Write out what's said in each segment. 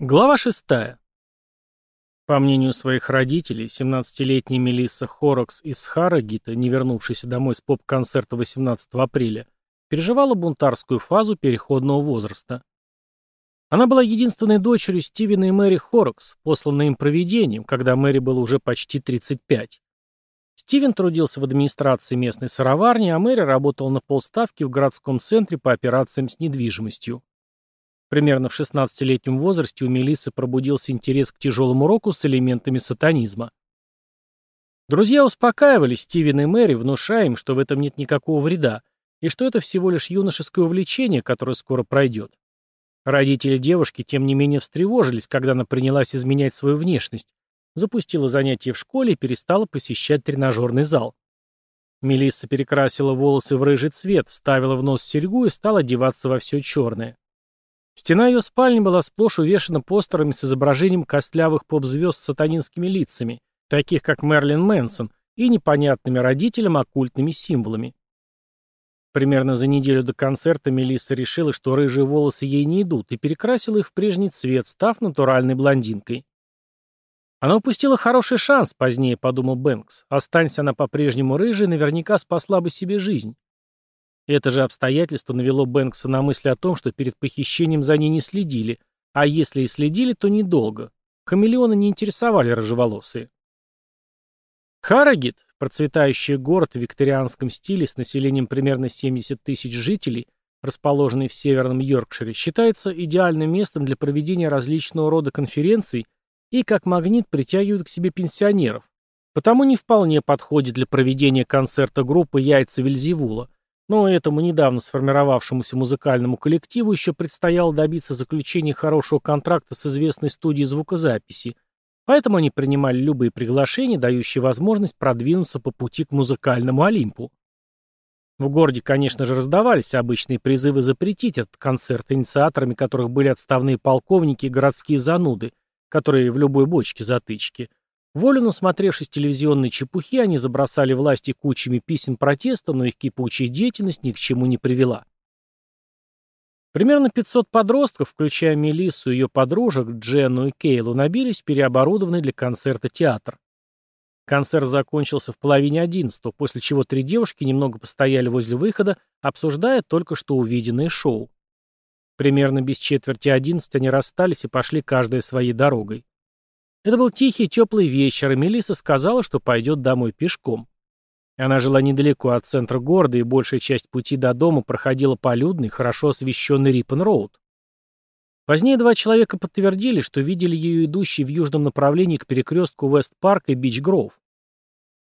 Глава 6. По мнению своих родителей, 17-летняя Мелисса Хорокс из Харагита, не вернувшаяся домой с поп-концерта 18 апреля, переживала бунтарскую фазу переходного возраста. Она была единственной дочерью Стивена и Мэри Хорокс, посланной им провидением, когда Мэри было уже почти 35. Стивен трудился в администрации местной сыроварни, а Мэри работал на полставки в городском центре по операциям с недвижимостью. Примерно в 16-летнем возрасте у Мелисы пробудился интерес к тяжелому року с элементами сатанизма. Друзья успокаивали Стивен и Мэри, внушая им, что в этом нет никакого вреда, и что это всего лишь юношеское увлечение, которое скоро пройдет. Родители девушки, тем не менее, встревожились, когда она принялась изменять свою внешность, запустила занятия в школе и перестала посещать тренажерный зал. Мелисса перекрасила волосы в рыжий цвет, вставила в нос серьгу и стала одеваться во все черное. Стена ее спальни была сплошь увешана постерами с изображением костлявых поп-звезд с сатанинскими лицами, таких как Мерлин Мэнсон, и непонятными родителям оккультными символами. Примерно за неделю до концерта Мелисса решила, что рыжие волосы ей не идут, и перекрасила их в прежний цвет, став натуральной блондинкой. Она упустила хороший шанс, позднее подумал Бэнкс. Останься она по-прежнему рыжей, наверняка спасла бы себе жизнь. Это же обстоятельство навело Бэнкса на мысль о том, что перед похищением за ней не следили, а если и следили, то недолго. Хамелеоны не интересовали рыжеволосые. Харагит, процветающий город в викторианском стиле с населением примерно 70 тысяч жителей, расположенный в северном Йоркшире, считается идеальным местом для проведения различного рода конференций – и как магнит притягивают к себе пенсионеров. Потому не вполне подходит для проведения концерта группы «Яйца Вильзевула», но этому недавно сформировавшемуся музыкальному коллективу еще предстояло добиться заключения хорошего контракта с известной студией звукозаписи, поэтому они принимали любые приглашения, дающие возможность продвинуться по пути к музыкальному Олимпу. В городе, конечно же, раздавались обычные призывы запретить этот концерт, инициаторами которых были отставные полковники и городские зануды, которые в любой бочке затычки. Волю, насмотревшись телевизионной чепухи, они забросали власти кучами писем протеста, но их кипучая деятельность ни к чему не привела. Примерно 500 подростков, включая Мелиссу и ее подружек Дженну и Кейлу, набились в переоборудованный для концерта театр. Концерт закончился в половине одиннадцатого, после чего три девушки немного постояли возле выхода, обсуждая только что увиденное шоу. Примерно без четверти одиннадцать они расстались и пошли каждая своей дорогой. Это был тихий теплый вечер, и Мелиса сказала, что пойдет домой пешком. Она жила недалеко от центра города, и большая часть пути до дома проходила по людной, хорошо освещенной Риппен-Роуд. Позднее два человека подтвердили, что видели ее идущей в южном направлении к перекрестку Вест-Парк и Бич-Гроув.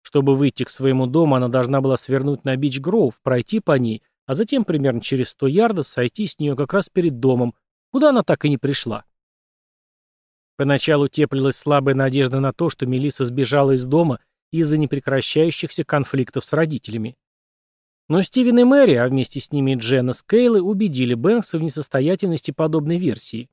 Чтобы выйти к своему дому, она должна была свернуть на Бич-Гроув, пройти по ней а затем примерно через сто ярдов сойти с нее как раз перед домом, куда она так и не пришла. Поначалу теплилась слабая надежда на то, что Мелиса сбежала из дома из-за непрекращающихся конфликтов с родителями. Но Стивен и Мэри, а вместе с ними и Дженна Скейлы, убедили Бэнкса в несостоятельности подобной версии.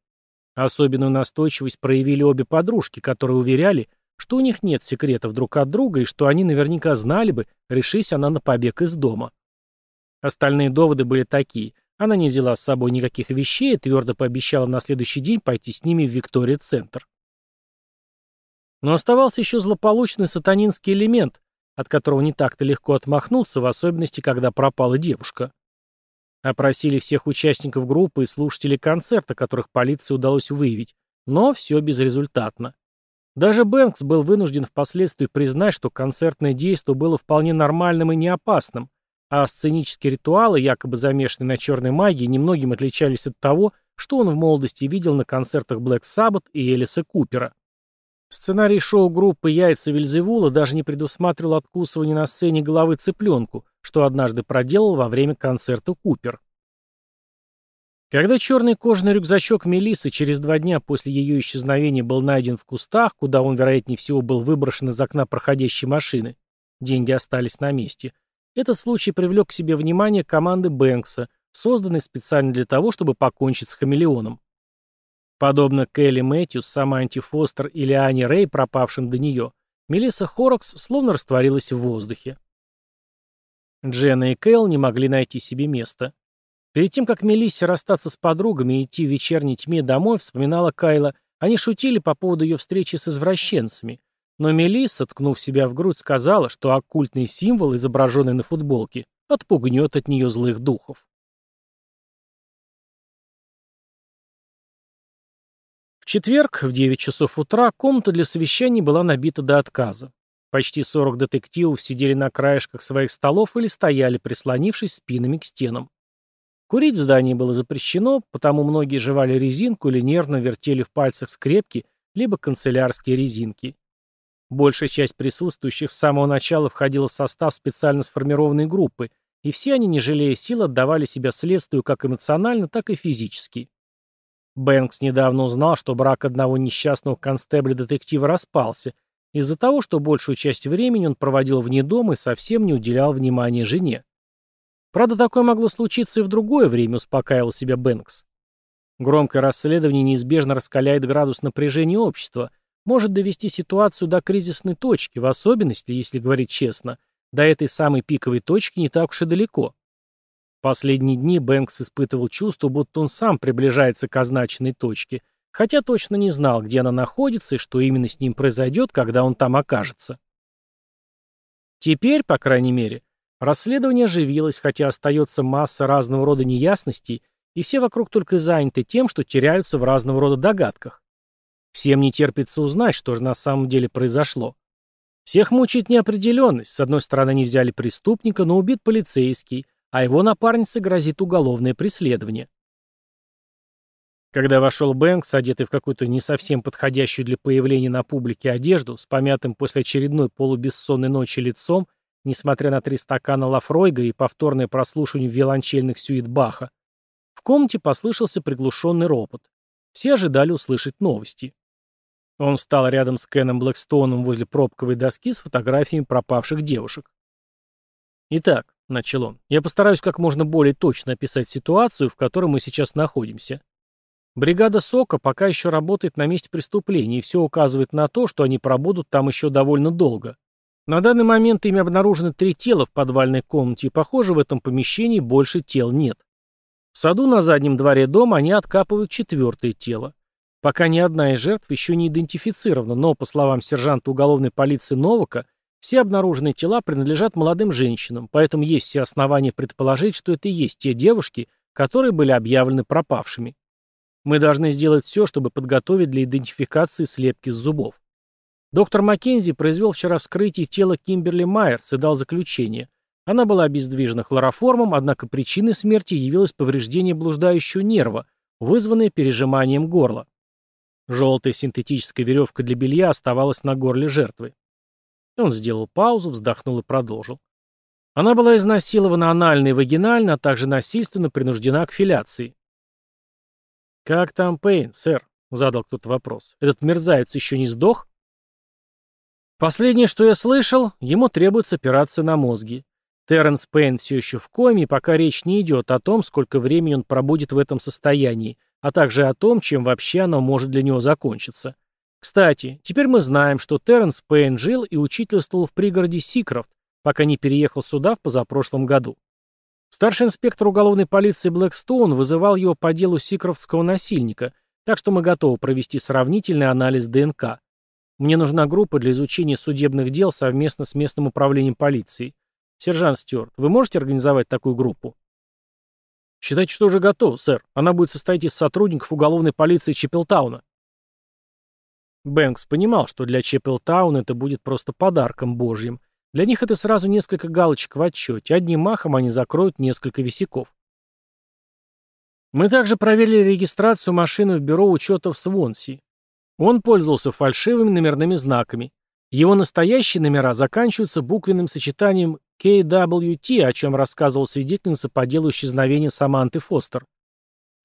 Особенную настойчивость проявили обе подружки, которые уверяли, что у них нет секретов друг от друга и что они наверняка знали бы, решись она на побег из дома. Остальные доводы были такие. Она не взяла с собой никаких вещей и твердо пообещала на следующий день пойти с ними в Виктория-центр. Но оставался еще злополучный сатанинский элемент, от которого не так-то легко отмахнуться, в особенности, когда пропала девушка. Опросили всех участников группы и слушателей концерта, которых полиции удалось выявить, но все безрезультатно. Даже Бэнкс был вынужден впоследствии признать, что концертное действие было вполне нормальным и не опасным, а сценические ритуалы, якобы замешанные на черной магии, немногим отличались от того, что он в молодости видел на концертах Black Sabbath и Элиса Купера. Сценарий шоу-группы «Яйца Вильзевула» даже не предусматривал откусывание на сцене головы цыпленку, что однажды проделал во время концерта Купер. Когда черный кожаный рюкзачок Мелисы через два дня после ее исчезновения был найден в кустах, куда он, вероятнее всего, был выброшен из окна проходящей машины, деньги остались на месте – этот случай привлек к себе внимание команды Бэнкса, созданной специально для того, чтобы покончить с хамелеоном. Подобно Келли Мэтьюс, Саманти Фостер и Ани Рэй, пропавшим до нее, Мелисса Хорокс словно растворилась в воздухе. Дженна и Кэл не могли найти себе места. Перед тем, как Мелиссе расстаться с подругами и идти в вечерней тьме домой, вспоминала Кайла, они шутили по поводу ее встречи с извращенцами, но Мелисса, ткнув себя в грудь, сказала, что оккультный символ, изображенный на футболке, отпугнет от нее злых духов. В четверг в 9 часов утра комната для совещаний была набита до отказа. Почти 40 детективов сидели на краешках своих столов или стояли, прислонившись спинами к стенам. Курить в здании было запрещено, потому многие жевали резинку или нервно вертели в пальцах скрепки, либо канцелярские резинки. Большая часть присутствующих с самого начала входила в состав специально сформированной группы, и все они, не жалея сил, отдавали себя следствию как эмоционально, так и физически. Бэнкс недавно узнал, что брак одного несчастного констебля-детектива распался, из-за того, что большую часть времени он проводил вне дома и совсем не уделял внимания жене. Правда, такое могло случиться и в другое время, успокаивал себя Бэнкс. Громкое расследование неизбежно раскаляет градус напряжения общества – может довести ситуацию до кризисной точки, в особенности, если говорить честно, до этой самой пиковой точки не так уж и далеко. В последние дни Бэнкс испытывал чувство, будто он сам приближается к означенной точке, хотя точно не знал, где она находится и что именно с ним произойдет, когда он там окажется. Теперь, по крайней мере, расследование оживилось, хотя остается масса разного рода неясностей, и все вокруг только заняты тем, что теряются в разного рода догадках. Всем не терпится узнать, что же на самом деле произошло. Всех мучает неопределенность. С одной стороны, не взяли преступника, но убит полицейский, а его напарнице грозит уголовное преследование. Когда вошел Бэнкс, одетый в какую-то не совсем подходящую для появления на публике одежду, с помятым после очередной полубессонной ночи лицом, несмотря на три стакана Лафройга и повторное прослушивание виолончельных сюит Баха, в комнате послышался приглушенный ропот. Все ожидали услышать новости. Он встал рядом с Кеном Блэкстоуном возле пробковой доски с фотографиями пропавших девушек. «Итак», — начал он, — «я постараюсь как можно более точно описать ситуацию, в которой мы сейчас находимся. Бригада СОКа пока еще работает на месте преступления, и все указывает на то, что они пробудут там еще довольно долго. На данный момент ими обнаружено три тела в подвальной комнате, и, похоже, в этом помещении больше тел нет. В саду на заднем дворе дома они откапывают четвертое тело. Пока ни одна из жертв еще не идентифицирована, но, по словам сержанта уголовной полиции Новака, все обнаруженные тела принадлежат молодым женщинам, поэтому есть все основания предположить, что это и есть те девушки, которые были объявлены пропавшими. Мы должны сделать все, чтобы подготовить для идентификации слепки с зубов. Доктор Маккензи произвел вчера вскрытие тела Кимберли Майерс и дал заключение. Она была обездвижена хлороформом, однако причиной смерти явилось повреждение блуждающего нерва, вызванное пережиманием горла. Желтая синтетическая веревка для белья оставалась на горле жертвы. Он сделал паузу, вздохнул и продолжил. Она была изнасилована анально и вагинально, а также насильственно принуждена к филяции. «Как там Пейн, сэр?» — задал кто-то вопрос. «Этот мерзавец еще не сдох?» Последнее, что я слышал, ему требуется операция на мозги. Терренс Пейн все еще в коме, пока речь не идет о том, сколько времени он пробудет в этом состоянии — а также о том, чем вообще оно может для него закончиться. Кстати, теперь мы знаем, что Терренс Пейн жил и учительствовал в пригороде Сикрофт, пока не переехал сюда в позапрошлом году. Старший инспектор уголовной полиции Блэкстоун вызывал его по делу сикрофтского насильника, так что мы готовы провести сравнительный анализ ДНК. Мне нужна группа для изучения судебных дел совместно с местным управлением полиции. Сержант Стюарт, вы можете организовать такую группу? Считайте, что уже готов, сэр. Она будет состоять из сотрудников уголовной полиции Чеппелтауна. Бэнкс понимал, что для Чеппелтауна это будет просто подарком божьим. Для них это сразу несколько галочек в отчете. Одним махом они закроют несколько висяков. Мы также проверили регистрацию машины в бюро учета в Свонси. Он пользовался фальшивыми номерными знаками. Его настоящие номера заканчиваются буквенным сочетанием KWT, о чем рассказывал свидетельница по делу исчезновения Саманты Фостер.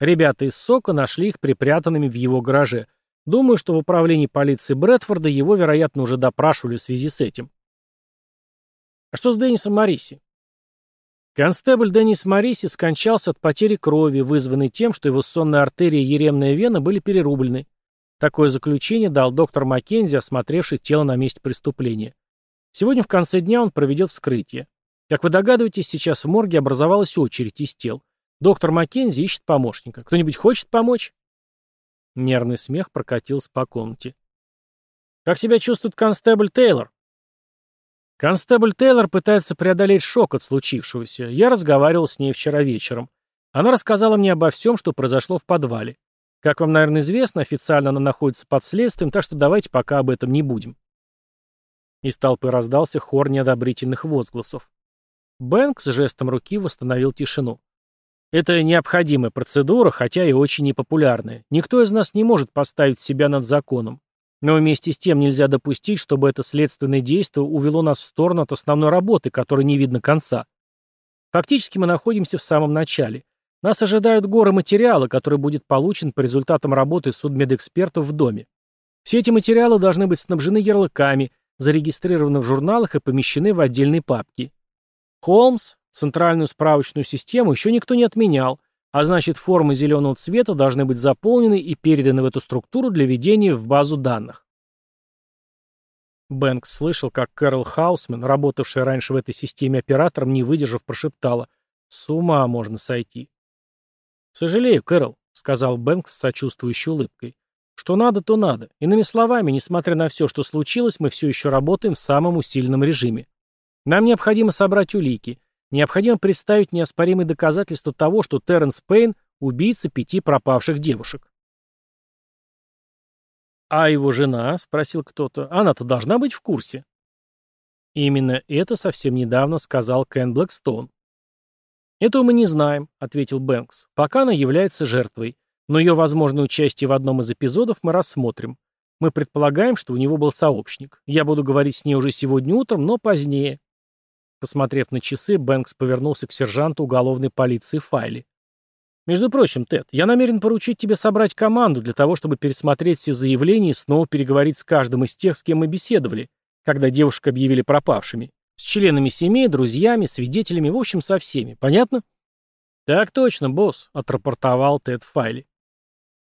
Ребята из СОКа нашли их припрятанными в его гараже. Думаю, что в управлении полиции Брэдфорда его, вероятно, уже допрашивали в связи с этим. А что с Деннисом Мариси? Констебль Деннис Мариси скончался от потери крови, вызванной тем, что его сонная артерия и еремная вена были перерублены. Такое заключение дал доктор Маккензи, осмотревший тело на месте преступления. Сегодня в конце дня он проведет вскрытие. Как вы догадываетесь, сейчас в морге образовалась очередь из тел. Доктор Маккензи ищет помощника. Кто-нибудь хочет помочь?» Нервный смех прокатился по комнате. «Как себя чувствует констебль Тейлор?» Констебль Тейлор пытается преодолеть шок от случившегося. Я разговаривал с ней вчера вечером. Она рассказала мне обо всем, что произошло в подвале. Как вам, наверное, известно, официально она находится под следствием, так что давайте пока об этом не будем. Из толпы раздался хор неодобрительных возгласов. Бэнкс жестом руки восстановил тишину. Это необходимая процедура, хотя и очень непопулярная. Никто из нас не может поставить себя над законом. Но вместе с тем нельзя допустить, чтобы это следственное действие увело нас в сторону от основной работы, которой не видно конца. Фактически мы находимся в самом начале. Нас ожидают горы материала, который будет получен по результатам работы судмедэкспертов в доме. Все эти материалы должны быть снабжены ярлыками – зарегистрированы в журналах и помещены в отдельной папке. Холмс, центральную справочную систему еще никто не отменял, а значит формы зеленого цвета должны быть заполнены и переданы в эту структуру для введения в базу данных. Бэнкс слышал, как Кэрол Хаусман, работавшая раньше в этой системе оператором, не выдержав, прошептала «С ума можно сойти». «Сожалею, Кэрол», — сказал Бэнкс с сочувствующей улыбкой. Что надо, то надо. Иными словами, несмотря на все, что случилось, мы все еще работаем в самом усиленном режиме. Нам необходимо собрать улики. Необходимо представить неоспоримые доказательства того, что Терренс Пейн – убийца пяти пропавших девушек. «А его жена?» – спросил кто-то. «Она-то должна быть в курсе». Именно это совсем недавно сказал Кен Блэкстон. «Этого мы не знаем», — ответил Бэнкс, — «пока она является жертвой. Но ее возможное участие в одном из эпизодов мы рассмотрим. Мы предполагаем, что у него был сообщник. Я буду говорить с ней уже сегодня утром, но позднее. Посмотрев на часы, Бэнкс повернулся к сержанту уголовной полиции Файли. «Между прочим, Тед, я намерен поручить тебе собрать команду для того, чтобы пересмотреть все заявления и снова переговорить с каждым из тех, с кем мы беседовали, когда девушек объявили пропавшими. С членами семей, друзьями, свидетелями, в общем, со всеми. Понятно?» «Так точно, босс», — отрапортовал Тед Файли.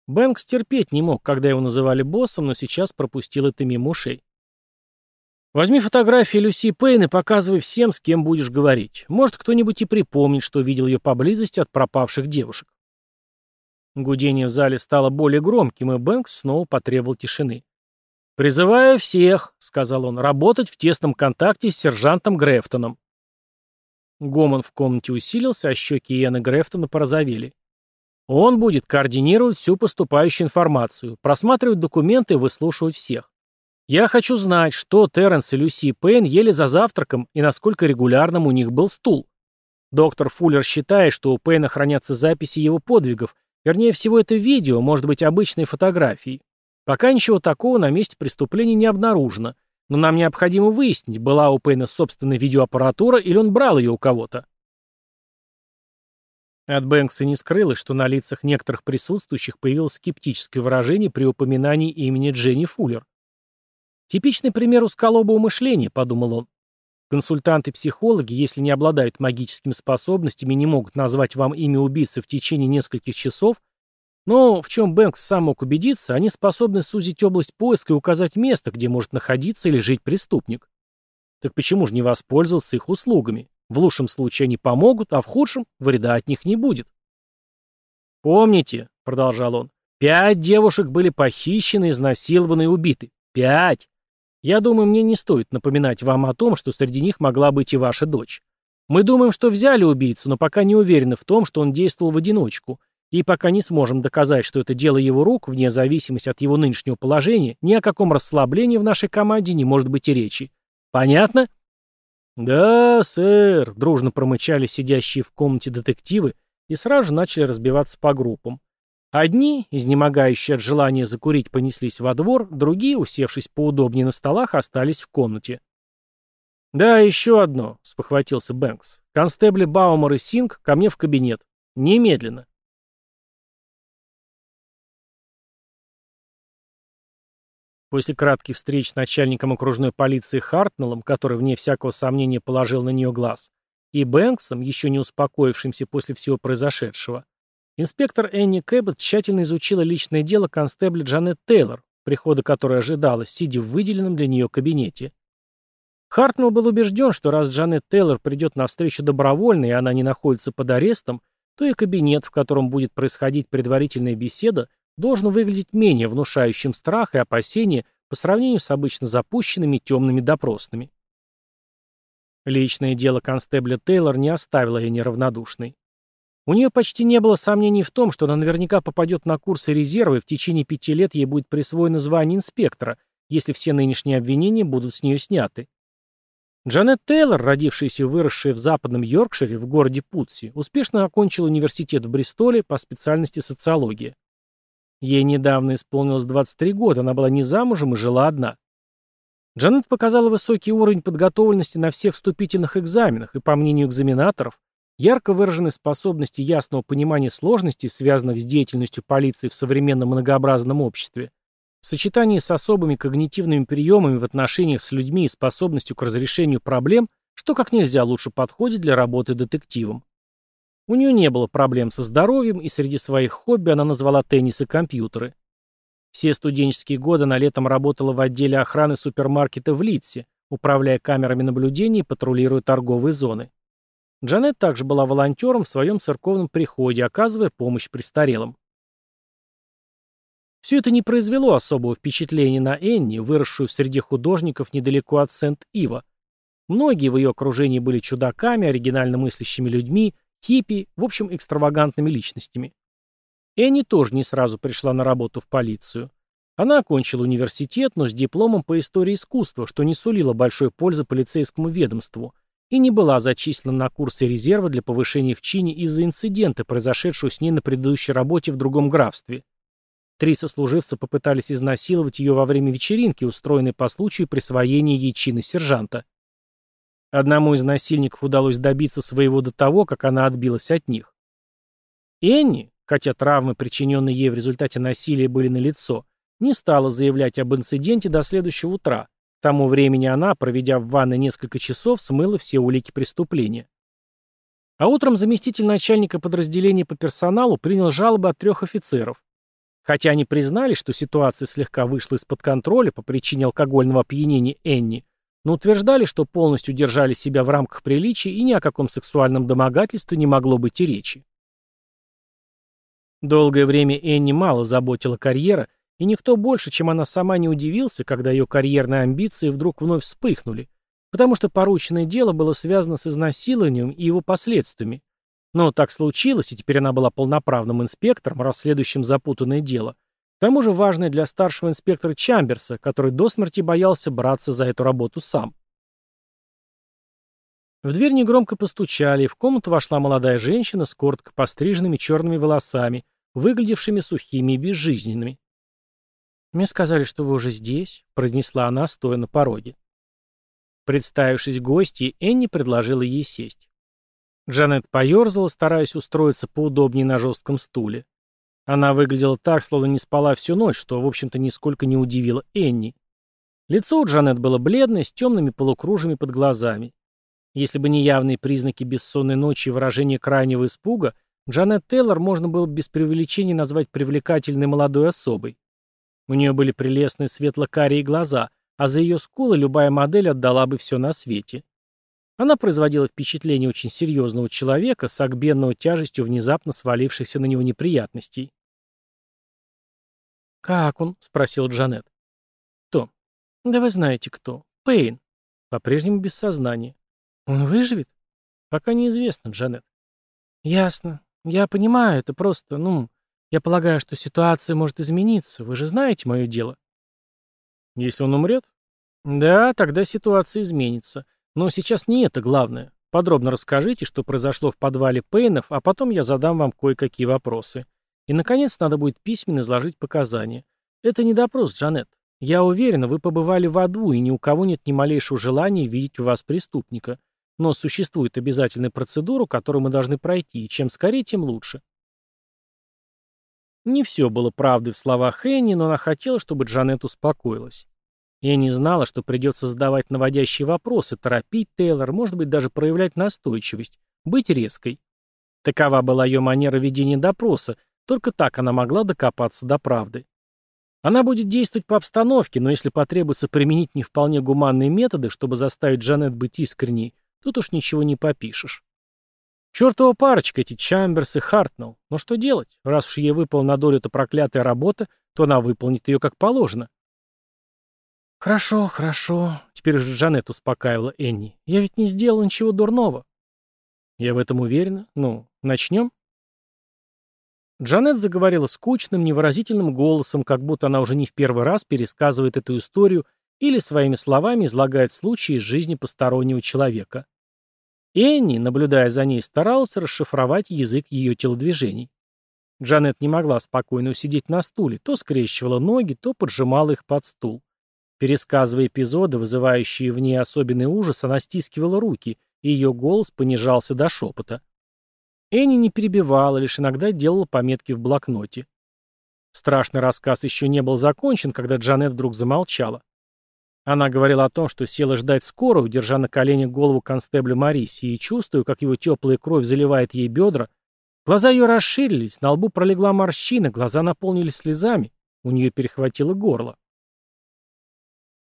Бэнкс терпеть не мог, когда его называли боссом, но сейчас пропустил это мимо ушей. Возьми фотографии Люси Пейн и показывай всем, с кем будешь говорить. Может, кто-нибудь и припомнит, что видел ее поблизости от пропавших девушек. Гудение в зале стало более громким, и Бэнкс снова потребовал тишины. «Призываю всех», — сказал он, — «работать в тесном контакте с сержантом Грефтоном». Гомон в комнате усилился, а щеки Иены Грефтона порозовели. Он будет координировать всю поступающую информацию, просматривать документы и выслушивать всех. Я хочу знать, что Терренс и Люси Пейн ели за завтраком и насколько регулярным у них был стул. Доктор Фуллер считает, что у Пейна хранятся записи его подвигов, вернее всего это видео, может быть обычные фотографии. Пока ничего такого на месте преступления не обнаружено, но нам необходимо выяснить, была у Пейна собственная видеоаппаратура или он брал ее у кого-то. От Бэнкса не скрылось, что на лицах некоторых присутствующих появилось скептическое выражение при упоминании имени Дженни Фуллер. «Типичный пример усколобого мышления», — подумал он. «Консультанты-психологи, если не обладают магическими способностями и не могут назвать вам имя убийцы в течение нескольких часов, но, в чем Бэнкс сам мог убедиться, они способны сузить область поиска и указать место, где может находиться или жить преступник. Так почему же не воспользоваться их услугами?» В лучшем случае они помогут, а в худшем вреда от них не будет. «Помните», — продолжал он, — «пять девушек были похищены, изнасилованы и убиты. Пять! Я думаю, мне не стоит напоминать вам о том, что среди них могла быть и ваша дочь. Мы думаем, что взяли убийцу, но пока не уверены в том, что он действовал в одиночку, и пока не сможем доказать, что это дело его рук, вне зависимости от его нынешнего положения, ни о каком расслаблении в нашей команде не может быть и речи. Понятно?» «Да, сэр», — дружно промычали сидящие в комнате детективы и сразу же начали разбиваться по группам. Одни, изнемогающие от желания закурить, понеслись во двор, другие, усевшись поудобнее на столах, остались в комнате. «Да, еще одно», — спохватился Бэнкс. «Констебли Баумер и Синг ко мне в кабинет. Немедленно». После кратких встреч с начальником окружной полиции Хартнеллом, который, вне всякого сомнения, положил на нее глаз, и Бэнксом, еще не успокоившимся после всего произошедшего, инспектор Энни Кэббет тщательно изучила личное дело констебля Джанет Тейлор, прихода которой ожидалось, сидя в выделенном для нее кабинете. Хартнелл был убежден, что раз Джанет Тейлор придет на встречу добровольно и она не находится под арестом, то и кабинет, в котором будет происходить предварительная беседа, должен выглядеть менее внушающим страх и опасения по сравнению с обычно запущенными темными допросными. Личное дело констебля Тейлор не оставило ее неравнодушной. У нее почти не было сомнений в том, что она наверняка попадет на курсы резервы и в течение пяти лет ей будет присвоено звание инспектора, если все нынешние обвинения будут с нее сняты. Джанет Тейлор, родившаяся и выросшая в западном Йоркшире, в городе Путси, успешно окончила университет в Бристоле по специальности социология. Ей недавно исполнилось 23 года, она была не замужем и жила одна. Джанет показала высокий уровень подготовленности на всех вступительных экзаменах и, по мнению экзаменаторов, ярко выражены способности ясного понимания сложностей, связанных с деятельностью полиции в современном многообразном обществе, в сочетании с особыми когнитивными приемами в отношениях с людьми и способностью к разрешению проблем, что как нельзя лучше подходит для работы детективом. У нее не было проблем со здоровьем, и среди своих хобби она назвала теннис и компьютеры. Все студенческие годы она летом работала в отделе охраны супермаркета в Литсе, управляя камерами наблюдений и патрулируя торговые зоны. Джанет также была волонтером в своем церковном приходе, оказывая помощь престарелым. Все это не произвело особого впечатления на Энни, выросшую среди художников недалеко от Сент-Ива. Многие в ее окружении были чудаками, оригинально мыслящими людьми, хиппи, в общем, экстравагантными личностями. Энни тоже не сразу пришла на работу в полицию. Она окончила университет, но с дипломом по истории искусства, что не сулило большой пользы полицейскому ведомству, и не была зачислена на курсы резерва для повышения в чине из-за инцидента, произошедшего с ней на предыдущей работе в другом графстве. Три сослуживца попытались изнасиловать ее во время вечеринки, устроенной по случаю присвоения ей чина сержанта. Одному из насильников удалось добиться своего до того, как она отбилась от них. Энни, хотя травмы, причиненные ей в результате насилия, были налицо, не стала заявлять об инциденте до следующего утра. К тому времени она, проведя в ванной несколько часов, смыла все улики преступления. А утром заместитель начальника подразделения по персоналу принял жалобы от трех офицеров. Хотя они признали, что ситуация слегка вышла из-под контроля по причине алкогольного опьянения Энни, но утверждали, что полностью держали себя в рамках приличия и ни о каком сексуальном домогательстве не могло быть и речи. Долгое время Энни мало заботила карьера, и никто больше, чем она сама, не удивился, когда ее карьерные амбиции вдруг вновь вспыхнули, потому что порученное дело было связано с изнасилованием и его последствиями. Но так случилось, и теперь она была полноправным инспектором, расследующим запутанное дело, к тому же важное для старшего инспектора Чамберса, который до смерти боялся браться за эту работу сам. В дверь негромко постучали, и в комнату вошла молодая женщина с коротко постриженными черными волосами, выглядевшими сухими и безжизненными. «Мне сказали, что вы уже здесь», — произнесла она, стоя на пороге. Представившись гостьей, Энни предложила ей сесть. Джанет поерзала, стараясь устроиться поудобнее на жестком стуле. Она выглядела так, словно не спала всю ночь, что, в общем-то, нисколько не удивило Энни. Лицо у Джанет было бледное, с темными полукружами под глазами. Если бы не явные признаки бессонной ночи и выражение крайнего испуга, Джанет Тейлор можно было бы без преувеличения назвать привлекательной молодой особой. У нее были прелестные светло-карие глаза, а за ее скулы любая модель отдала бы все на свете. Она производила впечатление очень серьезного человека, согбенного тяжестью внезапно свалившихся на него неприятностей. «Как он?» — спросил Джанет. «Кто?» «Да вы знаете, кто. Пейн. По-прежнему без сознания. Он выживет?» «Пока неизвестно, Джанет». «Ясно. Я понимаю, это просто, ну, я полагаю, что ситуация может измениться. Вы же знаете мое дело». «Если он умрет?» «Да, тогда ситуация изменится. Но сейчас не это главное. Подробно расскажите, что произошло в подвале Пейнов, а потом я задам вам кое-какие вопросы. И, наконец, надо будет письменно изложить показания. Это не допрос, Джанет. Я уверена, вы побывали в аду, и ни у кого нет ни малейшего желания видеть у вас преступника. Но существует обязательная процедура, которую мы должны пройти, и чем скорее, тем лучше. Не все было правдой в словах Энни, но она хотела, чтобы Джанет успокоилась. Энни знала, что придется задавать наводящие вопросы, торопить Тейлор, может быть, даже проявлять настойчивость, быть резкой. Такова была ее манера ведения допроса, только так она могла докопаться до правды. Она будет действовать по обстановке, но если потребуется применить не вполне гуманные методы, чтобы заставить Джанет быть искренней, тут уж ничего не попишешь. Чертова парочка, эти Чамберс и Хартнелл. Но что делать? Раз уж ей выпал на долю эта проклятая работа, то она выполнит ее как положено. «Хорошо, хорошо», — теперь же Джанет успокаивала Энни. «Я ведь не сделал ничего дурного». «Я в этом уверена. Ну, начнем?» Джанет заговорила скучным, невыразительным голосом, как будто она уже не в первый раз пересказывает эту историю или своими словами излагает случаи из жизни постороннего человека. Энни, наблюдая за ней, старался расшифровать язык ее телодвижений. Джанет не могла спокойно усидеть на стуле, то скрещивала ноги, то поджимала их под стул. Пересказывая эпизоды, вызывающие в ней особенный ужас, она стискивала руки, и ее голос понижался до шепота. Энни не перебивала, лишь иногда делала пометки в блокноте. Страшный рассказ еще не был закончен, когда Джанет вдруг замолчала. Она говорила о том, что села ждать скорую, держа на коленях голову констеблю Мариси, и чувствую, как его теплая кровь заливает ей бедра. Глаза ее расширились, на лбу пролегла морщина, глаза наполнились слезами, у нее перехватило горло.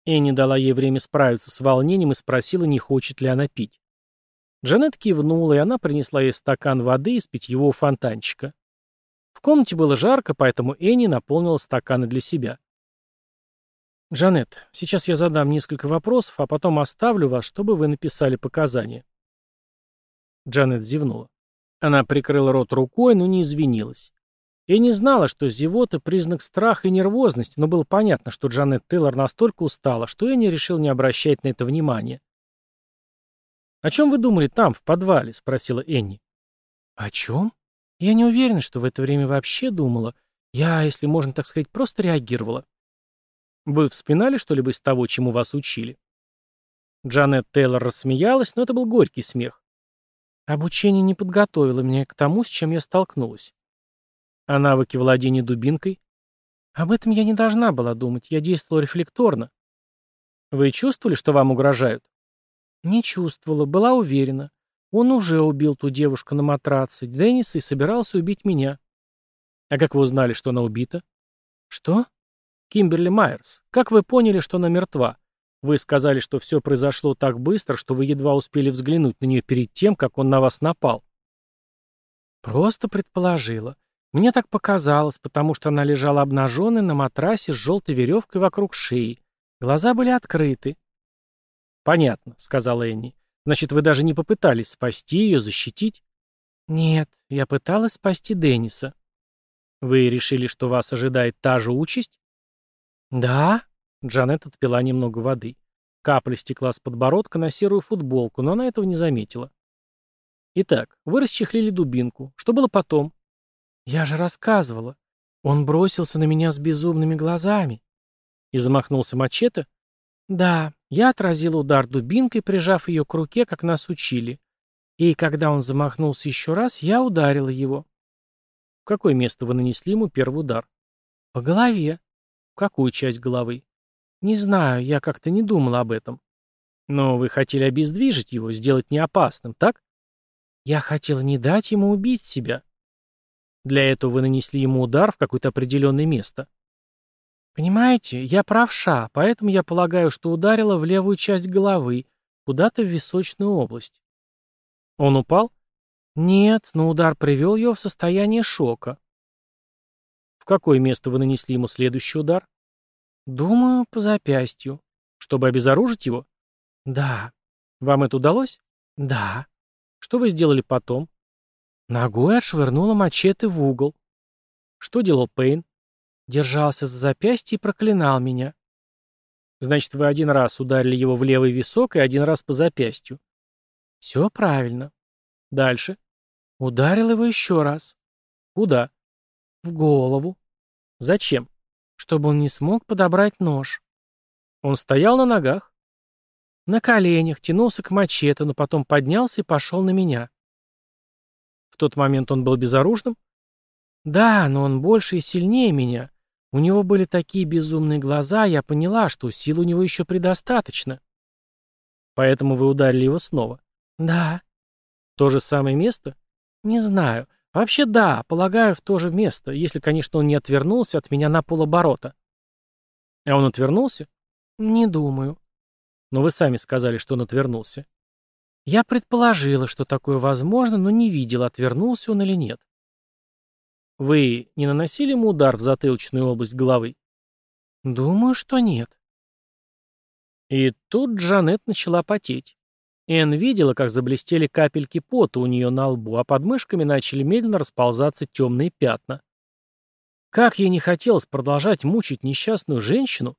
Энни дала ей время справиться с волнением и спросила, не хочет ли она пить. Джанет кивнула, и она принесла ей стакан воды из питьевого фонтанчика. В комнате было жарко, поэтому Энни наполнила стаканы для себя. «Джанет, сейчас я задам несколько вопросов, а потом оставлю вас, чтобы вы написали показания». Джанет зевнула. Она прикрыла рот рукой, но не извинилась. Я знала, что зевота – признак страха и нервозности, но было понятно, что Джанет Тейлор настолько устала, что я решил не обращать на это внимания. «О чем вы думали там, в подвале?» — спросила Энни. «О чем? Я не уверена, что в это время вообще думала. Я, если можно так сказать, просто реагировала». «Вы вспоминали что-либо из того, чему вас учили?» Джанет Тейлор рассмеялась, но это был горький смех. «Обучение не подготовило меня к тому, с чем я столкнулась». «А навыки владения дубинкой?» «Об этом я не должна была думать, я действовала рефлекторно». «Вы чувствовали, что вам угрожают?» Не чувствовала, была уверена. Он уже убил ту девушку на матраце, Денниса, и собирался убить меня. А как вы узнали, что она убита? Что? Кимберли Майерс, как вы поняли, что она мертва? Вы сказали, что все произошло так быстро, что вы едва успели взглянуть на нее перед тем, как он на вас напал. Просто предположила. Мне так показалось, потому что она лежала обнаженной на матрасе с желтой веревкой вокруг шеи. Глаза были открыты, «Понятно», — сказала Энни. «Значит, вы даже не попытались спасти ее, защитить?» «Нет, я пыталась спасти Денниса». «Вы решили, что вас ожидает та же участь?» «Да», — Джанет отпила немного воды. Капля стекла с подбородка на серую футболку, но она этого не заметила. «Итак, вы расчехлили дубинку. Что было потом?» «Я же рассказывала. Он бросился на меня с безумными глазами». «И замахнулся мачете?» «Да, я отразил удар дубинкой, прижав ее к руке, как нас учили. И когда он замахнулся еще раз, я ударила его. В какое место вы нанесли ему первый удар? По голове. В какую часть головы? Не знаю, я как-то не думал об этом. Но вы хотели обездвижить его, сделать неопасным, так? Я хотел не дать ему убить себя. Для этого вы нанесли ему удар в какое-то определенное место. Понимаете, я правша, поэтому я полагаю, что ударила в левую часть головы, куда-то в височную область. Он упал? Нет, но удар привел ее в состояние шока. В какое место вы нанесли ему следующий удар? Думаю, по запястью. Чтобы обезоружить его? Да. Вам это удалось? Да. Что вы сделали потом? Ногой отшвырнула мачете в угол. Что делал Пейн? держался за запястье и проклинал меня. Значит, вы один раз ударили его в левый висок и один раз по запястью. Все правильно. Дальше. Ударил его еще раз. Куда? В голову. Зачем? Чтобы он не смог подобрать нож. Он стоял на ногах. На коленях, тянулся к мачете, но потом поднялся и пошел на меня. В тот момент он был безоружным? Да, но он больше и сильнее меня. У него были такие безумные глаза, я поняла, что сил у него еще предостаточно. Поэтому вы ударили его снова? Да. То же самое место? Не знаю. Вообще да, полагаю, в то же место, если, конечно, он не отвернулся от меня на полоборота. А он отвернулся? Не думаю. Но вы сами сказали, что он отвернулся. Я предположила, что такое возможно, но не видела, отвернулся он или нет. Вы не наносили ему удар в затылочную область головы? Думаю, что нет. И тут Джанет начала потеть. Эн видела, как заблестели капельки пота у нее на лбу, а под мышками начали медленно расползаться темные пятна. Как ей не хотелось продолжать мучить несчастную женщину,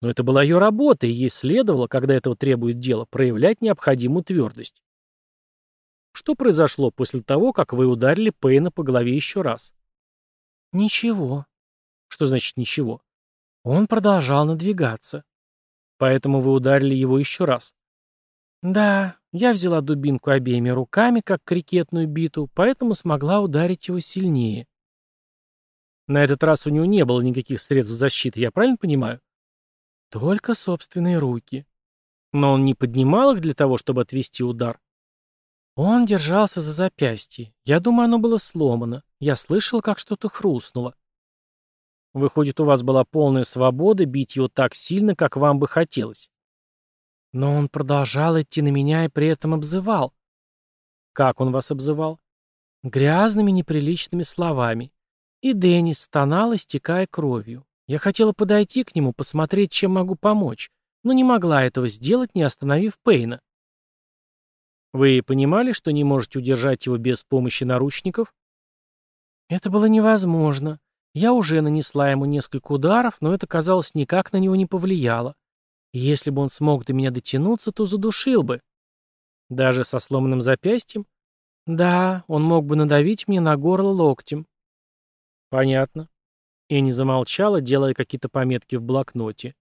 но это была ее работа, и ей следовало, когда этого требует дело, проявлять необходимую твердость. Что произошло после того, как вы ударили Пейна по голове еще раз? «Ничего». «Что значит «ничего»?» Он продолжал надвигаться. «Поэтому вы ударили его еще раз». «Да, я взяла дубинку обеими руками, как крикетную биту, поэтому смогла ударить его сильнее». На этот раз у него не было никаких средств защиты, я правильно понимаю? Только собственные руки. Но он не поднимал их для того, чтобы отвести удар. Он держался за запястье. Я думаю, оно было сломано. Я слышал, как что-то хрустнуло. Выходит, у вас была полная свобода бить его так сильно, как вам бы хотелось. Но он продолжал идти на меня и при этом обзывал. Как он вас обзывал? Грязными, неприличными словами. И Деннис стонал, истекая кровью. Я хотела подойти к нему, посмотреть, чем могу помочь, но не могла этого сделать, не остановив Пейна. Вы понимали, что не можете удержать его без помощи наручников? Это было невозможно. Я уже нанесла ему несколько ударов, но это, казалось, никак на него не повлияло. Если бы он смог до меня дотянуться, то задушил бы. Даже со сломанным запястьем? Да, он мог бы надавить мне на горло локтем. Понятно. Энни замолчала, делая какие-то пометки в блокноте.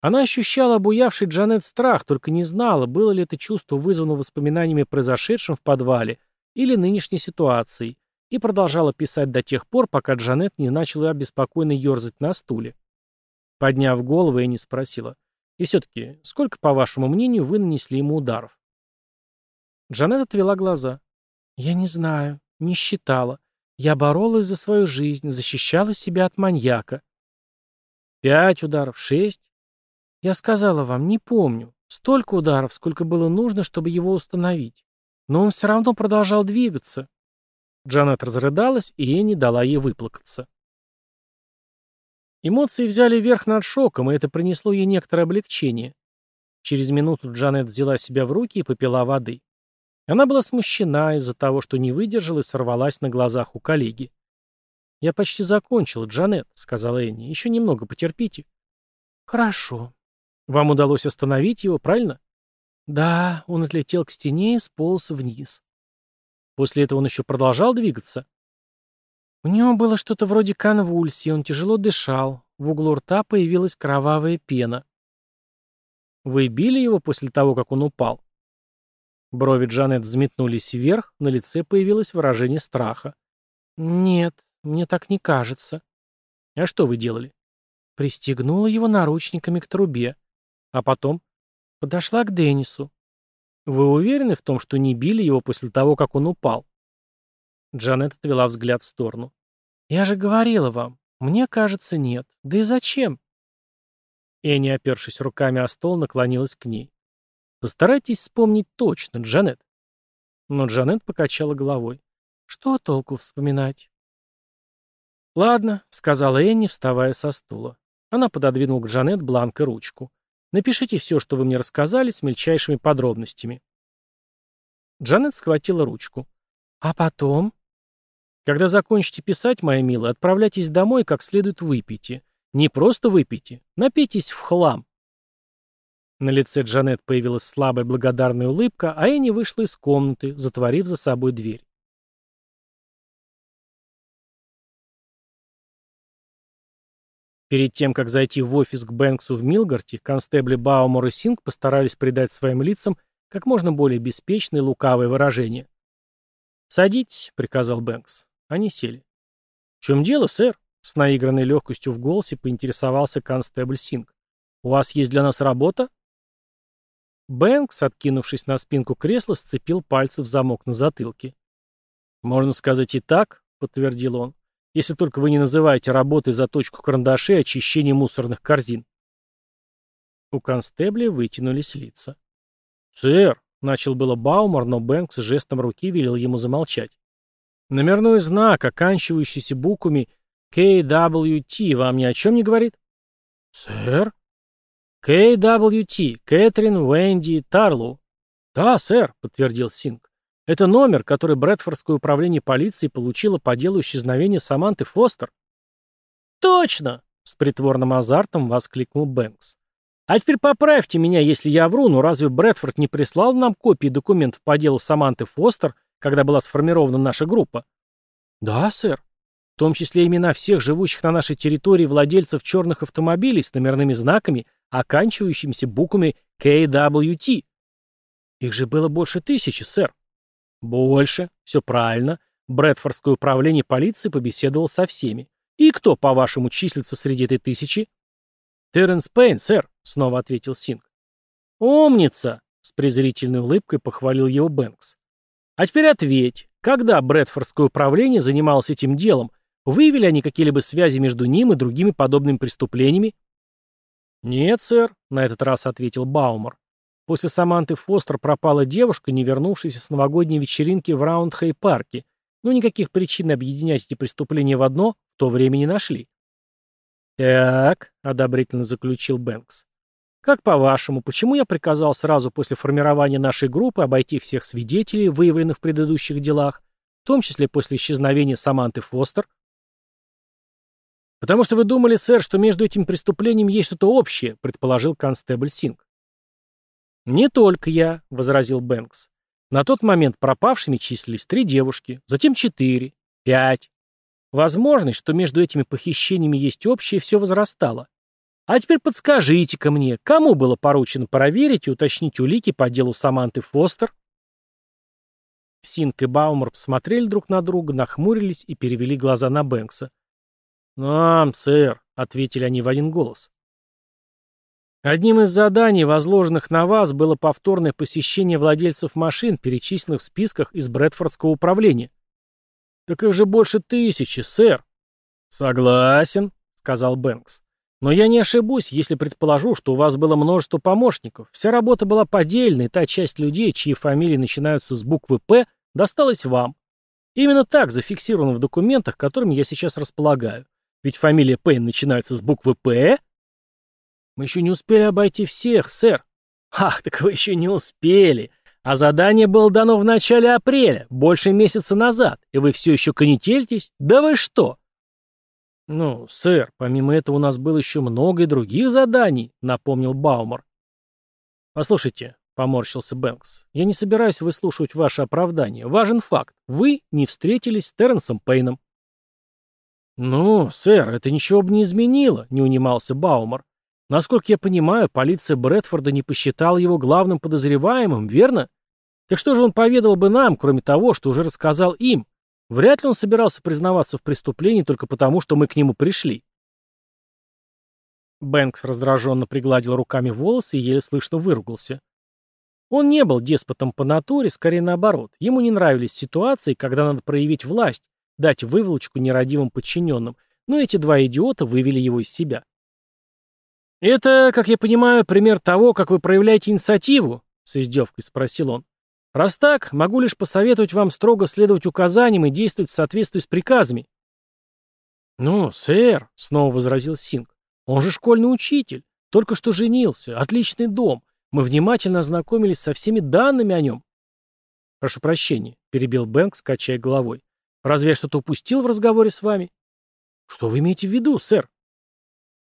Она ощущала обуявший Джанет страх, только не знала, было ли это чувство вызвано воспоминаниями о произошедшем в подвале или нынешней ситуацией, и продолжала писать до тех пор, пока Джанет не начала беспокойно ерзать на стуле. Подняв голову, Энни спросила, «И все-таки, сколько, по вашему мнению, вы нанесли ему ударов?» Джанет отвела глаза. «Я не знаю, не считала. Я боролась за свою жизнь, защищала себя от маньяка». «Пять ударов, шесть?» Я сказала вам, не помню. Столько ударов, сколько было нужно, чтобы его установить. Но он все равно продолжал двигаться. Джанет разрыдалась, и Энни дала ей выплакаться. Эмоции взяли верх над шоком, и это принесло ей некоторое облегчение. Через минуту Джанет взяла себя в руки и попила воды. Она была смущена из-за того, что не выдержала и сорвалась на глазах у коллеги. «Я почти закончила, Джанет», — сказала Энни. «Еще немного потерпите». «Хорошо», вам удалось остановить его, правильно? Да, он отлетел к стене и сполз вниз. После этого он еще продолжал двигаться. У него было что-то вроде конвульсии, он тяжело дышал. В углу рта появилась кровавая пена. Вы били его после того, как он упал? Брови Джанет взметнулись вверх, на лице появилось выражение страха. «Нет, мне так не кажется». «А что вы делали?» Пристегнула его наручниками к трубе. А потом? Подошла к Деннису. «Вы уверены в том, что не били его после того, как он упал?» Джанет отвела взгляд в сторону. «Я же говорила вам. Мне кажется, нет. Да и зачем?» Энни, опершись руками о стол, наклонилась к ней. «Постарайтесь вспомнить точно, Джанет». Но Джанет покачала головой. «Что толку вспоминать?» «Ладно», — сказала Энни, вставая со стула. Она пододвинула к Джанет бланк и ручку. Напишите все, что вы мне рассказали, с мельчайшими подробностями». Джанет схватила ручку. «А потом?» «Когда закончите писать, моя милая, отправляйтесь домой как следует выпейте. Не просто выпейте, напейтесь в хлам». На лице Джанет появилась слабая благодарная улыбка, а Энни вышла из комнаты, затворив за собой дверь. Перед тем, как зайти в офис к Бэнксу в Милгарте, констебли Баумор и Синг постарались придать своим лицам как можно более беспечное и лукавое выражение. «Садитесь», — приказал Бэнкс. Они сели. «В чем дело, сэр?» — с наигранной легкостью в голосе поинтересовался констебль Синг. «У вас есть для нас работа?» Бэнкс, откинувшись на спинку кресла, сцепил пальцы в замок на затылке. «Можно сказать и так», — подтвердил он если только вы не называете работы заточку карандашей а очищение мусорных корзин. У констебля вытянулись лица. «Сэр!» — начал было Баумар, но Бэнкс жестом руки велел ему замолчать. «Номерной знак, оканчивающийся буквами KWT, вам ни о чем не говорит?» «Сэр?» «KWT, Кэтрин Уэнди Тарлоу». «Да, сэр», — подтвердил Синг. Это номер, который Брэдфордское управление полиции получило по делу исчезновения Саманты Фостер. Точно! С притворным азартом воскликнул Бэнкс. А теперь поправьте меня, если я вру, но разве Брэдфорд не прислал нам копии документов по делу Саманты Фостер, когда была сформирована наша группа? Да, сэр. В том числе имена всех живущих на нашей территории владельцев черных автомобилей с номерными знаками, оканчивающимися буквами KWT. Их же было больше тысячи, сэр. Больше, все правильно, Брэдфордское управление полиции побеседовал со всеми. И кто, по-вашему, числится среди этой тысячи? Терренс Пейн, сэр, снова ответил Синг. Умница, с презрительной улыбкой похвалил его Бэнкс. А теперь ответь, когда Брэдфордское управление занималось этим делом, выявили они какие-либо связи между ним и другими подобными преступлениями? Нет, сэр, на этот раз ответил Баумер. После Саманты Фостер пропала девушка, не вернувшаяся с новогодней вечеринки в Раундхей-парке, но ну, никаких причин объединять эти преступления в одно в то время не нашли. «Так», — одобрительно заключил Бэнкс, — «как по-вашему, почему я приказал сразу после формирования нашей группы обойти всех свидетелей, выявленных в предыдущих делах, в том числе после исчезновения Саманты Фостер?» «Потому что вы думали, сэр, что между этим преступлением есть что-то общее», — предположил констебль Синг. «Не только я», — возразил Бэнкс. «На тот момент пропавшими числились три девушки, затем четыре, пять. Возможность, что между этими похищениями есть общее, все возрастало. А теперь подскажите-ка мне, кому было поручено проверить и уточнить улики по делу Саманты Фостер?» Синк и Баумер посмотрели друг на друга, нахмурились и перевели глаза на Бэнкса. «Нам, сэр», — ответили они в один голос. Одним из заданий, возложенных на вас, было повторное посещение владельцев машин, перечисленных в списках из Брэдфордского управления. Так их же больше тысячи, сэр. Согласен, сказал Бэнкс. Но я не ошибусь, если предположу, что у вас было множество помощников. Вся работа была подельна, та часть людей, чьи фамилии начинаются с буквы «П», досталась вам. Именно так зафиксировано в документах, которыми я сейчас располагаю. Ведь фамилия Пейн начинается с буквы «П», мы еще не успели обойти всех, сэр. Ах, так вы еще не успели. А задание было дано в начале апреля, больше месяца назад, и вы все еще конетельтесь? Да вы что? Ну, сэр, помимо этого у нас было еще много и других заданий, напомнил Баумер. Послушайте, поморщился Бэнкс, я не собираюсь выслушивать ваше оправдание. Важен факт. Вы не встретились с Терренсом Пейном. «Ну, сэр, это ничего бы не изменило», — не унимался Баумер. Насколько я понимаю, полиция Брэдфорда не посчитала его главным подозреваемым, верно? Так что же он поведал бы нам, кроме того, что уже рассказал им? Вряд ли он собирался признаваться в преступлении только потому, что мы к нему пришли. Бэнкс раздраженно пригладил руками волосы и еле слышно выругался. Он не был деспотом по натуре, скорее наоборот. Ему не нравились ситуации, когда надо проявить власть, дать выволочку нерадивым подчиненным, но эти два идиота вывели его из себя. «Это, как я понимаю, пример того, как вы проявляете инициативу?» — с издевкой спросил он. «Раз так, могу лишь посоветовать вам строго следовать указаниям и действовать в соответствии с приказами». «Ну, сэр», — снова возразил Синг, — «он же школьный учитель, только что женился, отличный дом. Мы внимательно ознакомились со всеми данными о нем». «Прошу прощения», — перебил Бэнкс, качая головой. «Разве я что-то упустил в разговоре с вами?» «Что вы имеете в виду, сэр?»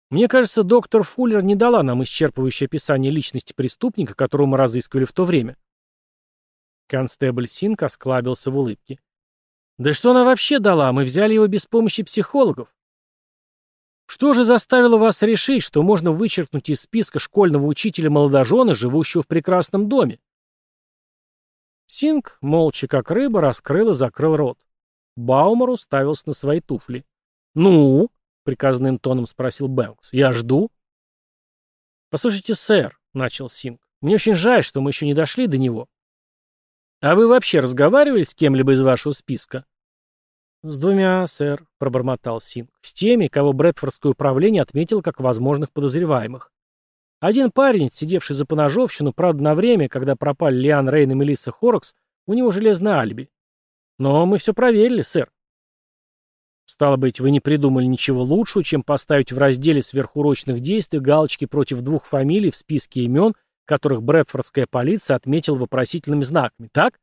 Мне кажется, доктор Фуллер не дала нам исчерпывающее описание личности преступника, которого мы разыскивали в то время. Констебль Синк осклабился в улыбке. Да что она вообще дала? Мы взяли его без помощи психологов. Что же заставило вас решить, что можно вычеркнуть из списка школьного учителя молодожена, живущего в прекрасном доме? Синг, молча как рыба, раскрыл и закрыл рот. Баумер уставился на свои туфли. «Ну?» приказным тоном спросил Бэнкс. «Я жду». «Послушайте, сэр», — начал Синг, — «мне очень жаль, что мы еще не дошли до него». «А вы вообще разговаривали с кем-либо из вашего списка?» «С двумя, сэр», — пробормотал Синг, — «с теми, кого Брэдфордское управление отметил как возможных подозреваемых. Один парень, сидевший за поножовщину, правда, на время, когда пропали Лиан Рейн и Мелисса Хорокс, у него железное алиби. Но мы все проверили, сэр. Стало быть, вы не придумали ничего лучше, чем поставить в разделе сверхурочных действий галочки против двух фамилий в списке имен, которых Брэдфордская полиция отметила вопросительными знаками, так?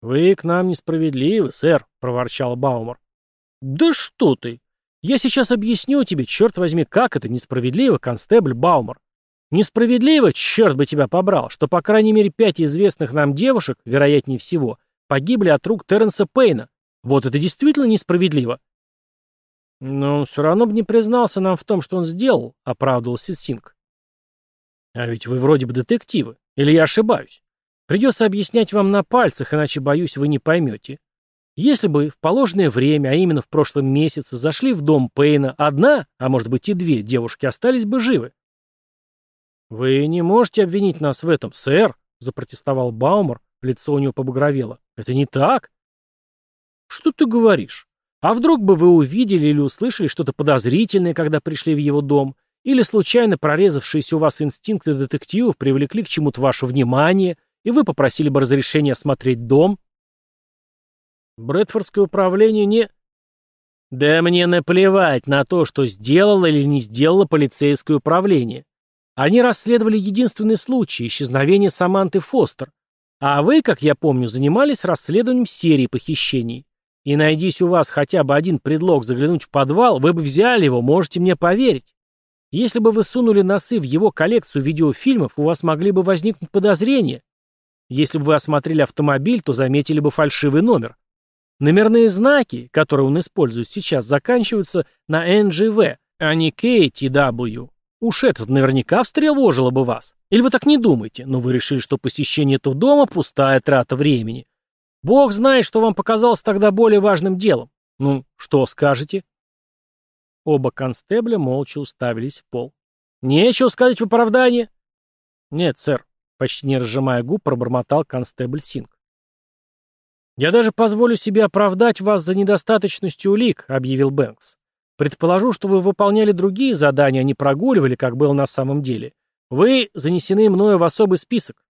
«Вы к нам несправедливы, сэр», — проворчал Баумер. «Да что ты! Я сейчас объясню тебе, черт возьми, как это несправедливо, констебль Баумер. Несправедливо, черт бы тебя побрал, что по крайней мере пять известных нам девушек, вероятнее всего, погибли от рук Терренса Пейна. Вот это действительно несправедливо. Но он все равно бы не признался нам в том, что он сделал, оправдывался Синг. А ведь вы вроде бы детективы. Или я ошибаюсь? Придется объяснять вам на пальцах, иначе, боюсь, вы не поймете. Если бы в положенное время, а именно в прошлом месяце, зашли в дом Пейна одна, а может быть и две девушки, остались бы живы. «Вы не можете обвинить нас в этом, сэр», — запротестовал Баумер, лицо у него побагровело. «Это не так. Что ты говоришь? А вдруг бы вы увидели или услышали что-то подозрительное, когда пришли в его дом? Или случайно прорезавшиеся у вас инстинкты детективов привлекли к чему-то ваше внимание, и вы попросили бы разрешения осмотреть дом? Брэдфордское управление не... Да мне наплевать на то, что сделало или не сделало полицейское управление. Они расследовали единственный случай – исчезновение Саманты Фостер. А вы, как я помню, занимались расследованием серии похищений. И найдись у вас хотя бы один предлог заглянуть в подвал, вы бы взяли его, можете мне поверить. Если бы вы сунули носы в его коллекцию видеофильмов, у вас могли бы возникнуть подозрения. Если бы вы осмотрели автомобиль, то заметили бы фальшивый номер. Номерные знаки, которые он использует сейчас, заканчиваются на NGV, а не KTW. Уж этот наверняка встревожило бы вас. Или вы так не думаете, но вы решили, что посещение этого дома – пустая трата времени. Бог знает, что вам показалось тогда более важным делом. Ну, что скажете? Оба констебля молча уставились в пол. Нечего сказать в оправдании? Нет, сэр, почти не разжимая губ, пробормотал констебль Синг. «Я даже позволю себе оправдать вас за недостаточностью улик», — объявил Бэнкс. «Предположу, что вы выполняли другие задания, а не прогуливали, как было на самом деле. Вы занесены мною в особый список.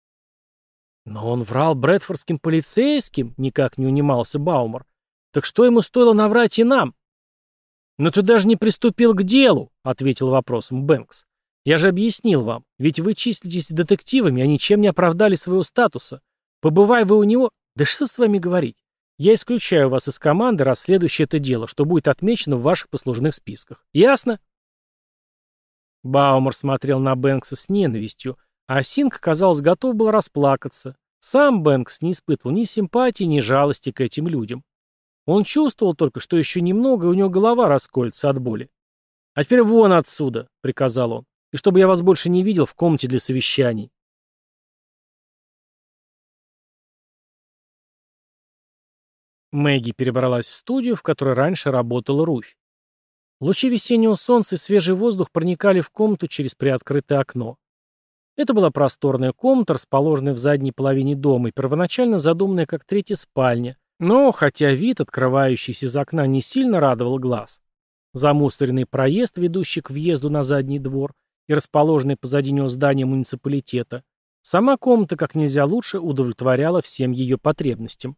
Но он врал брэдфордским полицейским, никак не унимался Баумер. Так что ему стоило наврать и нам? Но ты даже не приступил к делу, ответил вопросом Бэнкс. Я же объяснил вам, ведь вы числитесь детективами, а ничем не оправдали своего статуса. Побывай вы у него... Да что с вами говорить? Я исключаю вас из команды, расследующей это дело, что будет отмечено в ваших послужных списках. Ясно? Баумер смотрел на Бэнкса с ненавистью, а Синг, казалось, готов был расплакаться. Сам Бэнкс не испытывал ни симпатии, ни жалости к этим людям. Он чувствовал только, что еще немного, и у него голова расколется от боли. «А теперь вон отсюда!» — приказал он. «И чтобы я вас больше не видел в комнате для совещаний». Мэгги перебралась в студию, в которой раньше работала Руфь. Лучи весеннего солнца и свежий воздух проникали в комнату через приоткрытое окно. Это была просторная комната, расположенная в задней половине дома и первоначально задуманная как третья спальня, но, хотя вид, открывающийся из окна, не сильно радовал глаз. Замусоренный проезд, ведущий к въезду на задний двор, и расположенный позади него здание муниципалитета, сама комната как нельзя лучше удовлетворяла всем ее потребностям.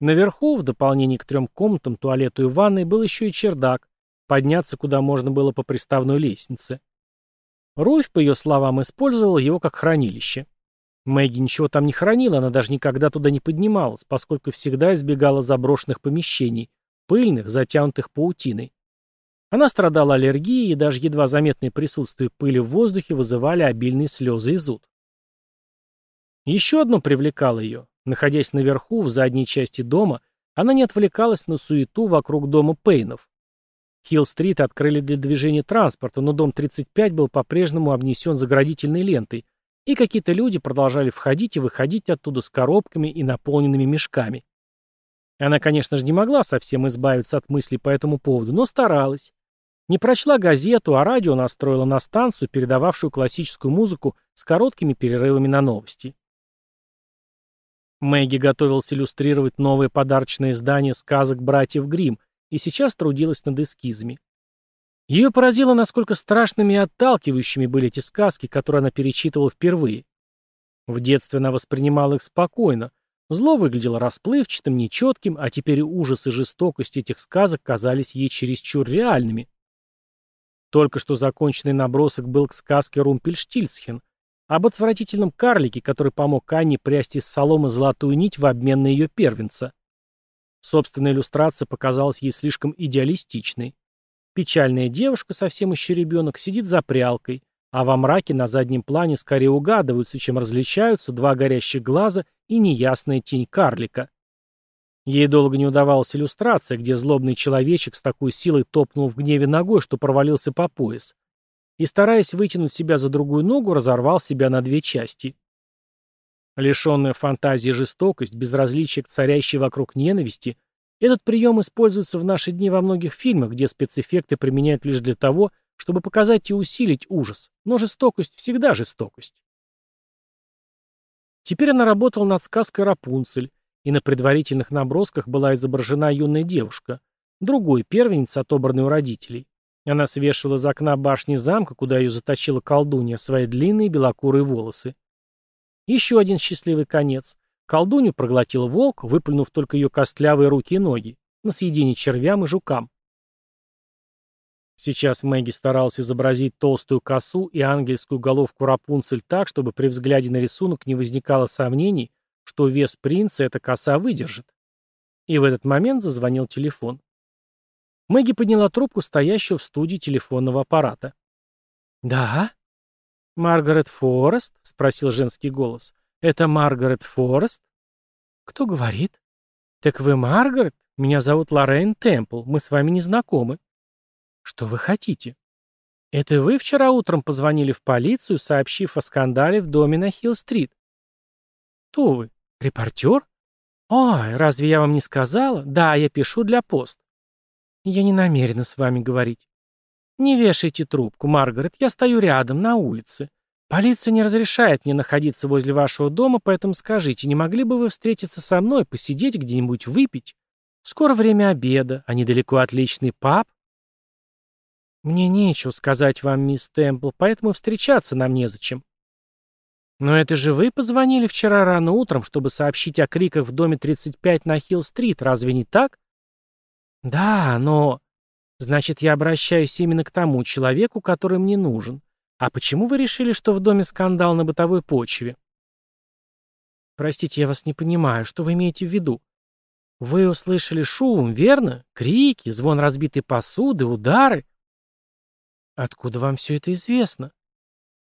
Наверху, в дополнение к трем комнатам, туалету и ванной, был еще и чердак, подняться куда можно было по приставной лестнице. Русь, по ее словам, использовал его как хранилище. Мэгги ничего там не хранила, она даже никогда туда не поднималась, поскольку всегда избегала заброшенных помещений, пыльных, затянутых паутиной. Она страдала аллергией, и даже едва заметное присутствие пыли в воздухе вызывали обильные слезы и зуд. Еще одно привлекало ее. Находясь наверху, в задней части дома, она не отвлекалась на суету вокруг дома Пейнов. Хилл-стрит открыли для движения транспорта, но дом 35 был по-прежнему обнесен заградительной лентой, и какие-то люди продолжали входить и выходить оттуда с коробками и наполненными мешками. Она, конечно же, не могла совсем избавиться от мыслей по этому поводу, но старалась. Не прочла газету, а радио настроила на станцию, передававшую классическую музыку с короткими перерывами на новости. Мэгги готовился иллюстрировать новое подарочное издание сказок братьев Гримм, и сейчас трудилась над эскизами. Ее поразило, насколько страшными и отталкивающими были эти сказки, которые она перечитывала впервые. В детстве она воспринимала их спокойно. Зло выглядело расплывчатым, нечетким, а теперь ужас и жестокость этих сказок казались ей чересчур реальными. Только что законченный набросок был к сказке Румпельштильцхен об отвратительном карлике, который помог Анне прясть из соломы золотую нить в обмен на ее первенца. Собственная иллюстрация показалась ей слишком идеалистичной. Печальная девушка, совсем еще ребенок, сидит за прялкой, а во мраке на заднем плане скорее угадываются, чем различаются два горящих глаза и неясная тень карлика. Ей долго не удавалась иллюстрация, где злобный человечек с такой силой топнул в гневе ногой, что провалился по пояс, и, стараясь вытянуть себя за другую ногу, разорвал себя на две части. Лишенная фантазии жестокость, безразличие к царящей вокруг ненависти, этот прием используется в наши дни во многих фильмах, где спецэффекты применяют лишь для того, чтобы показать и усилить ужас, но жестокость всегда жестокость. Теперь она работала над сказкой «Рапунцель», и на предварительных набросках была изображена юная девушка, другой первенец, отобранный у родителей. Она свешивала из окна башни замка, куда ее заточила колдунья, свои длинные белокурые волосы. Еще один счастливый конец. Колдунью проглотил волк, выплюнув только ее костлявые руки и ноги, на съедение червям и жукам. Сейчас Мэгги старался изобразить толстую косу и ангельскую головку Рапунцель так, чтобы при взгляде на рисунок не возникало сомнений, что вес принца эта коса выдержит. И в этот момент зазвонил телефон. Мэгги подняла трубку стоящего в студии телефонного аппарата. «Да?» «Маргарет Форест?» — спросил женский голос. «Это Маргарет Форест?» «Кто говорит?» «Так вы Маргарет? Меня зовут Лоррейн Темпл. Мы с вами не знакомы». «Что вы хотите?» «Это вы вчера утром позвонили в полицию, сообщив о скандале в доме на Хилл-стрит?» «Кто вы? Репортер?» «Ой, разве я вам не сказала? Да, я пишу для пост». «Я не намерена с вами говорить». Не вешайте трубку, Маргарет, я стою рядом, на улице. Полиция не разрешает мне находиться возле вашего дома, поэтому скажите, не могли бы вы встретиться со мной, посидеть где-нибудь, выпить? Скоро время обеда, а недалеко отличный паб. Мне нечего сказать вам, мисс Темпл, поэтому встречаться нам незачем. Но это же вы позвонили вчера рано утром, чтобы сообщить о криках в доме 35 на Хилл-стрит, разве не так? Да, но... Значит, я обращаюсь именно к тому человеку, который мне нужен. А почему вы решили, что в доме скандал на бытовой почве? Простите, я вас не понимаю, что вы имеете в виду? Вы услышали шум, верно? Крики, звон разбитой посуды, удары. Откуда вам все это известно?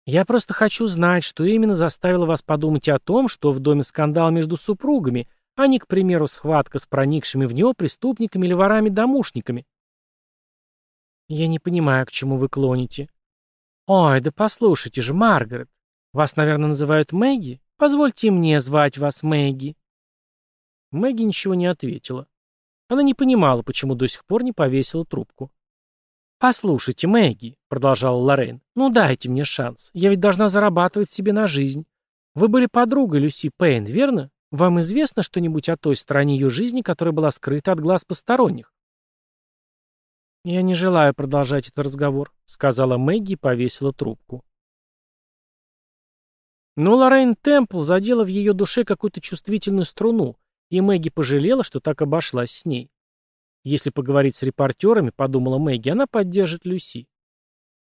Я просто хочу знать, что именно заставило вас подумать о том, что в доме скандал между супругами, а не, к примеру, схватка с проникшими в него преступниками или ворами-домушниками. Я не понимаю, к чему вы клоните. Ой, да послушайте же, Маргарет. Вас, наверное, называют Мэгги? Позвольте мне звать вас Мэгги. Мэгги ничего не ответила. Она не понимала, почему до сих пор не повесила трубку. «Послушайте, Мэгги», — продолжала Лорен, — «ну дайте мне шанс. Я ведь должна зарабатывать себе на жизнь. Вы были подругой Люси Пейн, верно? Вам известно что-нибудь о той стороне ее жизни, которая была скрыта от глаз посторонних?» «Я не желаю продолжать этот разговор», — сказала Мэгги и повесила трубку. Но Лоррейн Темпл задела в ее душе какую-то чувствительную струну, и Мэгги пожалела, что так обошлась с ней. Если поговорить с репортерами, подумала Мэгги, она поддержит Люси.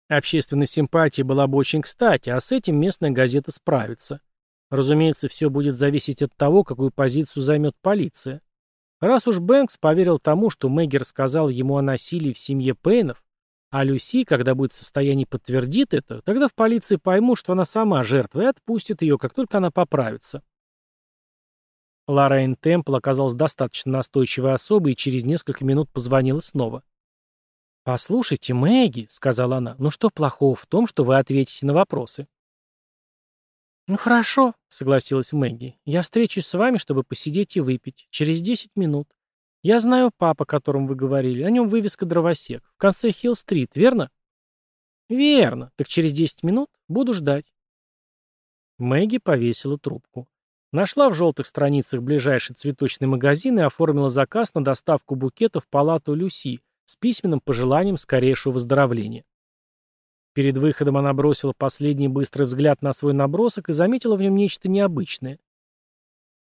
Общественной симпатии была бы очень кстати, а с этим местная газета справится. Разумеется, все будет зависеть от того, какую позицию займет полиция. Раз уж Бэнкс поверил тому, что Мэггер сказал ему о насилии в семье Пейнов, а Люси, когда будет в состоянии подтвердит это, тогда в полиции поймут, что она сама жертва, и отпустит ее, как только она поправится. Лорен Темпл оказалась достаточно настойчивой особой и через несколько минут позвонила снова. «Послушайте, Мэгги», — сказала она, — «ну что плохого в том, что вы ответите на вопросы?» «Ну хорошо», — согласилась Мэгги. «Я встречусь с вами, чтобы посидеть и выпить. Через 10 минут. Я знаю папа, о котором вы говорили. О нем вывеска «Дровосек». В конце Хилл-стрит, верно?» «Верно. Так через 10 минут буду ждать». Мэгги повесила трубку. Нашла в желтых страницах ближайший цветочный магазин и оформила заказ на доставку букета в палату Люси с письменным пожеланием скорейшего выздоровления. Перед выходом она бросила последний быстрый взгляд на свой набросок и заметила в нем нечто необычное.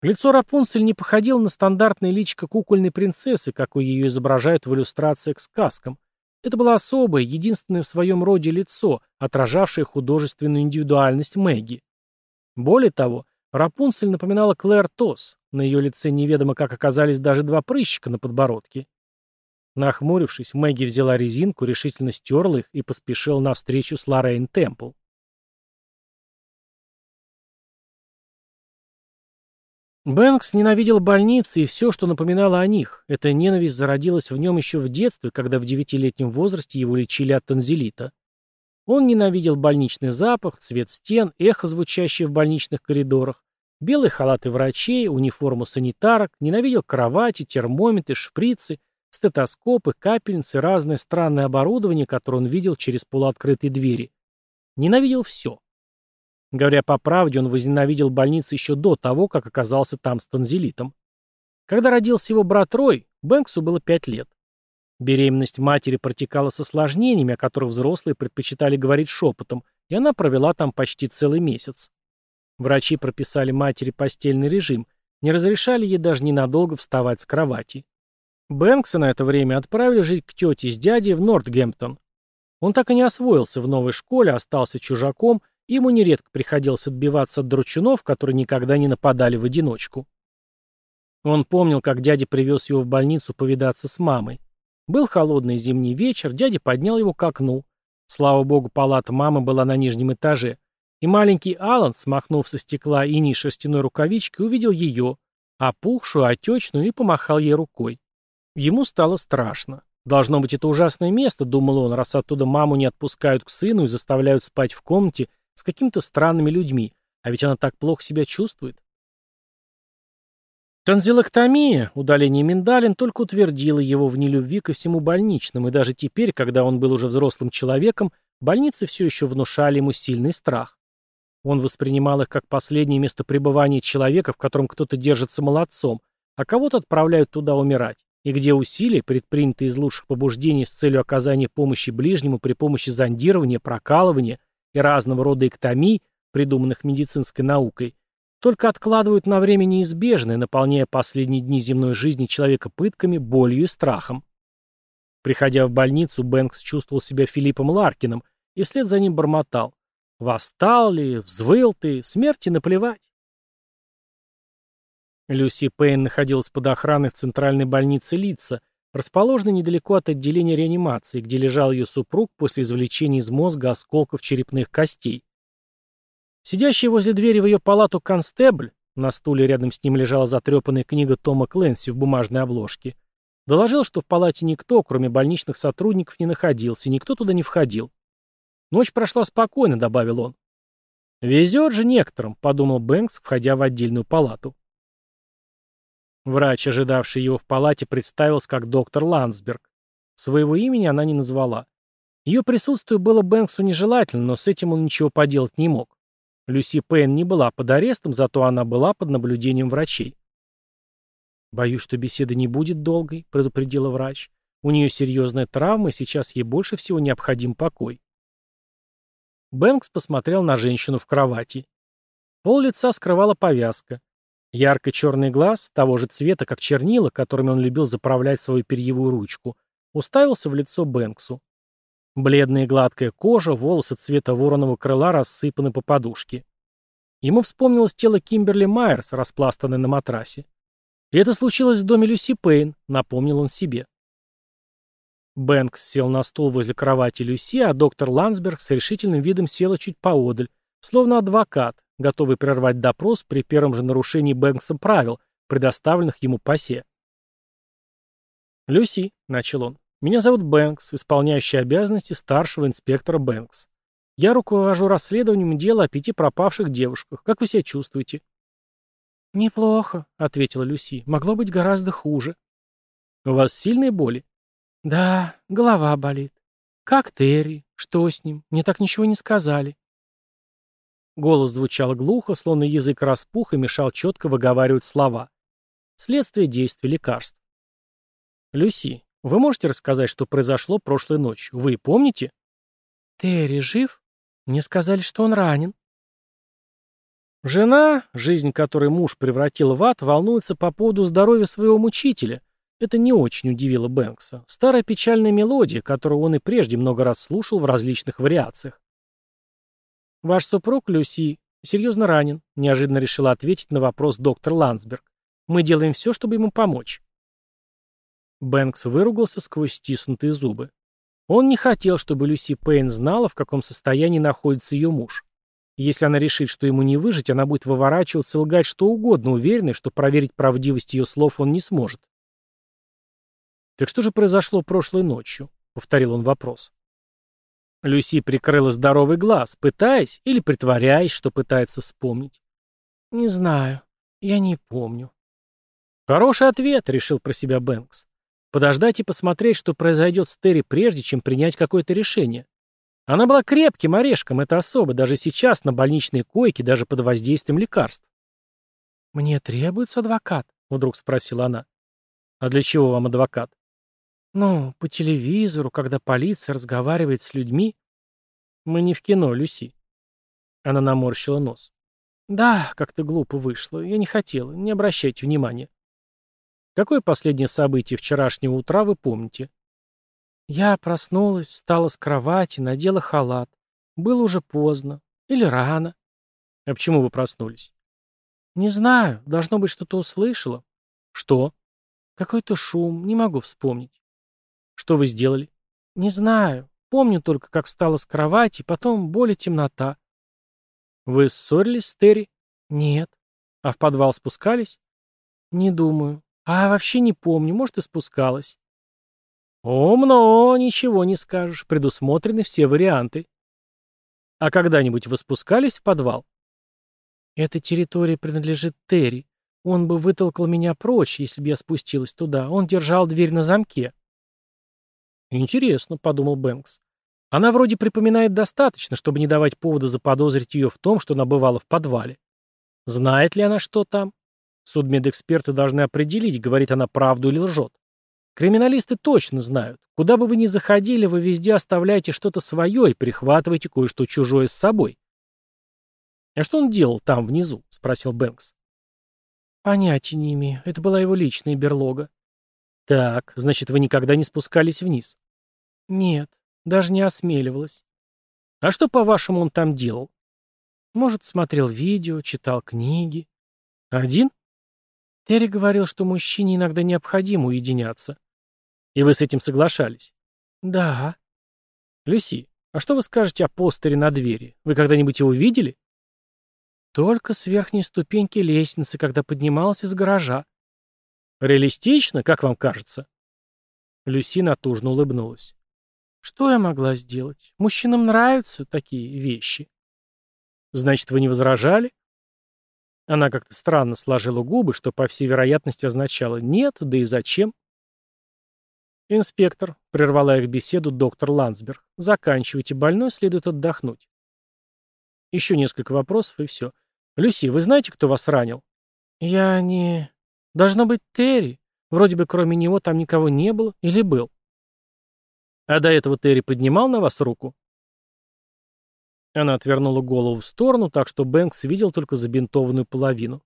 Лицо Рапунцель не походило на стандартное личико кукольной принцессы, какой ее изображают в иллюстрациях к сказкам. Это было особое, единственное в своем роде лицо, отражавшее художественную индивидуальность Мэгги. Более того, Рапунцель напоминала Клэр Тос. На ее лице неведомо как оказались даже два прыщика на подбородке. Нахмурившись, Мэгги взяла резинку, решительно стерла их и поспешила навстречу с Лоррейн Темпл. Бэнкс ненавидел больницы и все, что напоминало о них. Эта ненависть зародилась в нем еще в детстве, когда в девятилетнем возрасте его лечили от танзелита. Он ненавидел больничный запах, цвет стен, эхо, звучащее в больничных коридорах, белые халаты врачей, униформу санитарок, ненавидел кровати, термометры, шприцы – стетоскопы, капельницы, разное странное оборудование, которое он видел через полуоткрытые двери. Ненавидел все. Говоря по правде, он возненавидел больницу еще до того, как оказался там с танзелитом. Когда родился его брат Рой, Бэнксу было 5 лет. Беременность матери протекала с осложнениями, о которых взрослые предпочитали говорить шепотом, и она провела там почти целый месяц. Врачи прописали матери постельный режим, не разрешали ей даже ненадолго вставать с кровати. Бэнкса на это время отправили жить к тете с дядей в Нортгемптон. Он так и не освоился в новой школе, остался чужаком, ему нередко приходилось отбиваться от дручунов, которые никогда не нападали в одиночку. Он помнил, как дядя привез его в больницу повидаться с мамой. Был холодный зимний вечер, дядя поднял его к окну. Слава богу, палата мамы была на нижнем этаже. И маленький Алан, смахнув со стекла иней шерстяной рукавичкой, увидел ее, опухшую, отечную, и помахал ей рукой. Ему стало страшно. Должно быть, это ужасное место, думал он, раз оттуда маму не отпускают к сыну и заставляют спать в комнате с какими-то странными людьми, а ведь она так плохо себя чувствует. Танзилоктомия, удаление миндалин, только утвердила его в нелюбви ко всему больничному, и даже теперь, когда он был уже взрослым человеком, больницы все еще внушали ему сильный страх. Он воспринимал их как последнее место пребывания человека, в котором кто-то держится молодцом, а кого-то отправляют туда умирать и где усилия, предпринятые из лучших побуждений с целью оказания помощи ближнему при помощи зондирования, прокалывания и разного рода эктомий, придуманных медицинской наукой, только откладывают на время неизбежное, наполняя последние дни земной жизни человека пытками, болью и страхом. Приходя в больницу, Бэнкс чувствовал себя Филиппом Ларкиным и вслед за ним бормотал. «Восстал ли? Взвыл ты? Смерти наплевать!» Люси Пейн находилась под охраной в центральной больнице Лица, расположенной недалеко от отделения реанимации, где лежал ее супруг после извлечения из мозга осколков черепных костей. Сидящий возле двери в ее палату констебль, на стуле рядом с ним лежала затрепанная книга Тома Кленси в бумажной обложке, доложил, что в палате никто, кроме больничных сотрудников, не находился, и никто туда не входил. «Ночь прошла спокойно», — добавил он. «Везет же некоторым», — подумал Бэнкс, входя в отдельную палату. Врач, ожидавший его в палате, представился как доктор Ландсберг. Своего имени она не назвала. Ее присутствие было Бэнксу нежелательно, но с этим он ничего поделать не мог. Люси Пейн не была под арестом, зато она была под наблюдением врачей. «Боюсь, что беседа не будет долгой», — предупредила врач. «У нее серьезная травма, и сейчас ей больше всего необходим покой». Бэнкс посмотрел на женщину в кровати. Пол лица скрывала повязка. Ярко-черный глаз, того же цвета, как чернила, которыми он любил заправлять свою перьевую ручку, уставился в лицо Бэнксу. Бледная и гладкая кожа, волосы цвета вороного крыла рассыпаны по подушке. Ему вспомнилось тело Кимберли Майерс, распластанное на матрасе. И это случилось в доме Люси Пейн, напомнил он себе. Бэнкс сел на стул возле кровати Люси, а доктор Ландсберг с решительным видом села чуть поодаль, словно адвокат, готовый прервать допрос при первом же нарушении Бэнксом правил, предоставленных ему пасе. «Люси», — начал он, — «меня зовут Бэнкс, исполняющий обязанности старшего инспектора Бэнкс. Я руковожу расследованием дела о пяти пропавших девушках. Как вы себя чувствуете?» «Неплохо», — ответила Люси. «Могло быть гораздо хуже». «У вас сильные боли?» «Да, голова болит». «Как Терри? Что с ним? Мне так ничего не сказали». Голос звучал глухо, словно язык распух и мешал четко выговаривать слова. Следствие действий лекарств. «Люси, вы можете рассказать, что произошло прошлой ночью? Вы помните?» «Терри жив? Мне сказали, что он ранен». Жена, жизнь которой муж превратил в ад, волнуется по поводу здоровья своего мучителя. Это не очень удивило Бэнкса. Старая печальная мелодия, которую он и прежде много раз слушал в различных вариациях. «Ваш супруг Люси серьезно ранен», — неожиданно решила ответить на вопрос доктор Ландсберг. «Мы делаем все, чтобы ему помочь». Бэнкс выругался сквозь стиснутые зубы. Он не хотел, чтобы Люси Пейн знала, в каком состоянии находится ее муж. Если она решит, что ему не выжить, она будет выворачиваться и лгать что угодно, уверенной, что проверить правдивость ее слов он не сможет. «Так что же произошло прошлой ночью?» — повторил он вопрос. Люси прикрыла здоровый глаз, пытаясь или притворяясь, что пытается вспомнить. «Не знаю. Я не помню». «Хороший ответ», — решил про себя Бэнкс. «Подождать и посмотреть, что произойдет с Терри, прежде чем принять какое-то решение». Она была крепким орешком, это особо, даже сейчас на больничной койке, даже под воздействием лекарств. «Мне требуется адвокат», — вдруг спросила она. «А для чего вам адвокат?» Ну, по телевизору, когда полиция разговаривает с людьми. Мы не в кино, Люси. Она наморщила нос. Да, как-то глупо вышло. Я не хотела. Не обращайте внимания. Какое последнее событие вчерашнего утра вы помните? Я проснулась, встала с кровати, надела халат. Было уже поздно. Или рано. А почему вы проснулись? Не знаю. Должно быть, что-то услышала. Что? Какой-то шум. Не могу вспомнить. Что вы сделали? Не знаю. Помню только, как встала с кровати, потом боль и темнота. Вы ссорились с Терри? Нет. А в подвал спускались? Не думаю. А вообще не помню, может, и спускалась. Умно, ничего не скажешь, предусмотрены все варианты. А когда-нибудь вы спускались в подвал? Эта территория принадлежит Терри. Он бы вытолкал меня прочь, если бы я спустилась туда. Он держал дверь на замке. «Интересно», — подумал Бэнкс. «Она вроде припоминает достаточно, чтобы не давать повода заподозрить ее в том, что она бывала в подвале. Знает ли она, что там? Судмедэксперты должны определить, говорит она правду или лжет. Криминалисты точно знают. Куда бы вы ни заходили, вы везде оставляете что-то свое и прихватываете кое-что чужое с собой». «А что он делал там, внизу?» — спросил Бэнкс. «Понятия не имею. Это была его личная берлога». «Так, значит, вы никогда не спускались вниз?» Нет, даже не осмеливалась. А что, по-вашему, он там делал? Может, смотрел видео, читал книги. Один? Терри говорил, что мужчине иногда необходимо уединяться. И вы с этим соглашались? Да. Люси, а что вы скажете о постере на двери? Вы когда-нибудь его видели? Только с верхней ступеньки лестницы, когда поднималась из гаража. Реалистично, как вам кажется? Люси натужно улыбнулась. Что я могла сделать? Мужчинам нравятся такие вещи. Значит, вы не возражали? Она как-то странно сложила губы, что, по всей вероятности, означало «нет, да и зачем?» «Инспектор», — прервала их беседу доктор Ландсберг, — «заканчивайте, больной следует отдохнуть». Еще несколько вопросов, и все. «Люси, вы знаете, кто вас ранил?» «Я не...» «Должно быть Терри. Вроде бы кроме него там никого не было или был». А до этого Терри поднимал на вас руку?» Она отвернула голову в сторону, так что Бэнкс видел только забинтованную половину.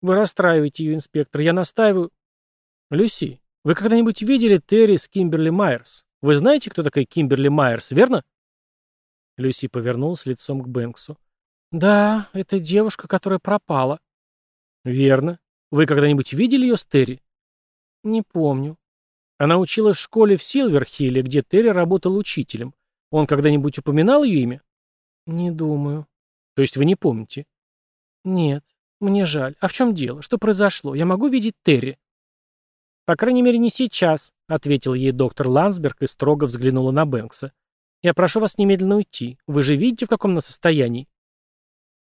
«Вы расстраиваете ее, инспектор. Я настаиваю...» «Люси, вы когда-нибудь видели Терри с Кимберли Майерс? Вы знаете, кто такая Кимберли Майерс, верно?» Люси повернулась лицом к Бэнксу. «Да, это девушка, которая пропала». «Верно. Вы когда-нибудь видели ее с Терри?» «Не помню. Она училась в школе в Силверхилле, где Терри работал учителем. Он когда-нибудь упоминал ее имя? Не думаю. То есть вы не помните? Нет. Мне жаль. А в чем дело? Что произошло? Я могу видеть Терри? По крайней мере, не сейчас, ответил ей доктор Ландсберг и строго взглянула на Бэнкса. Я прошу вас немедленно уйти. Вы же видите, в каком она состоянии.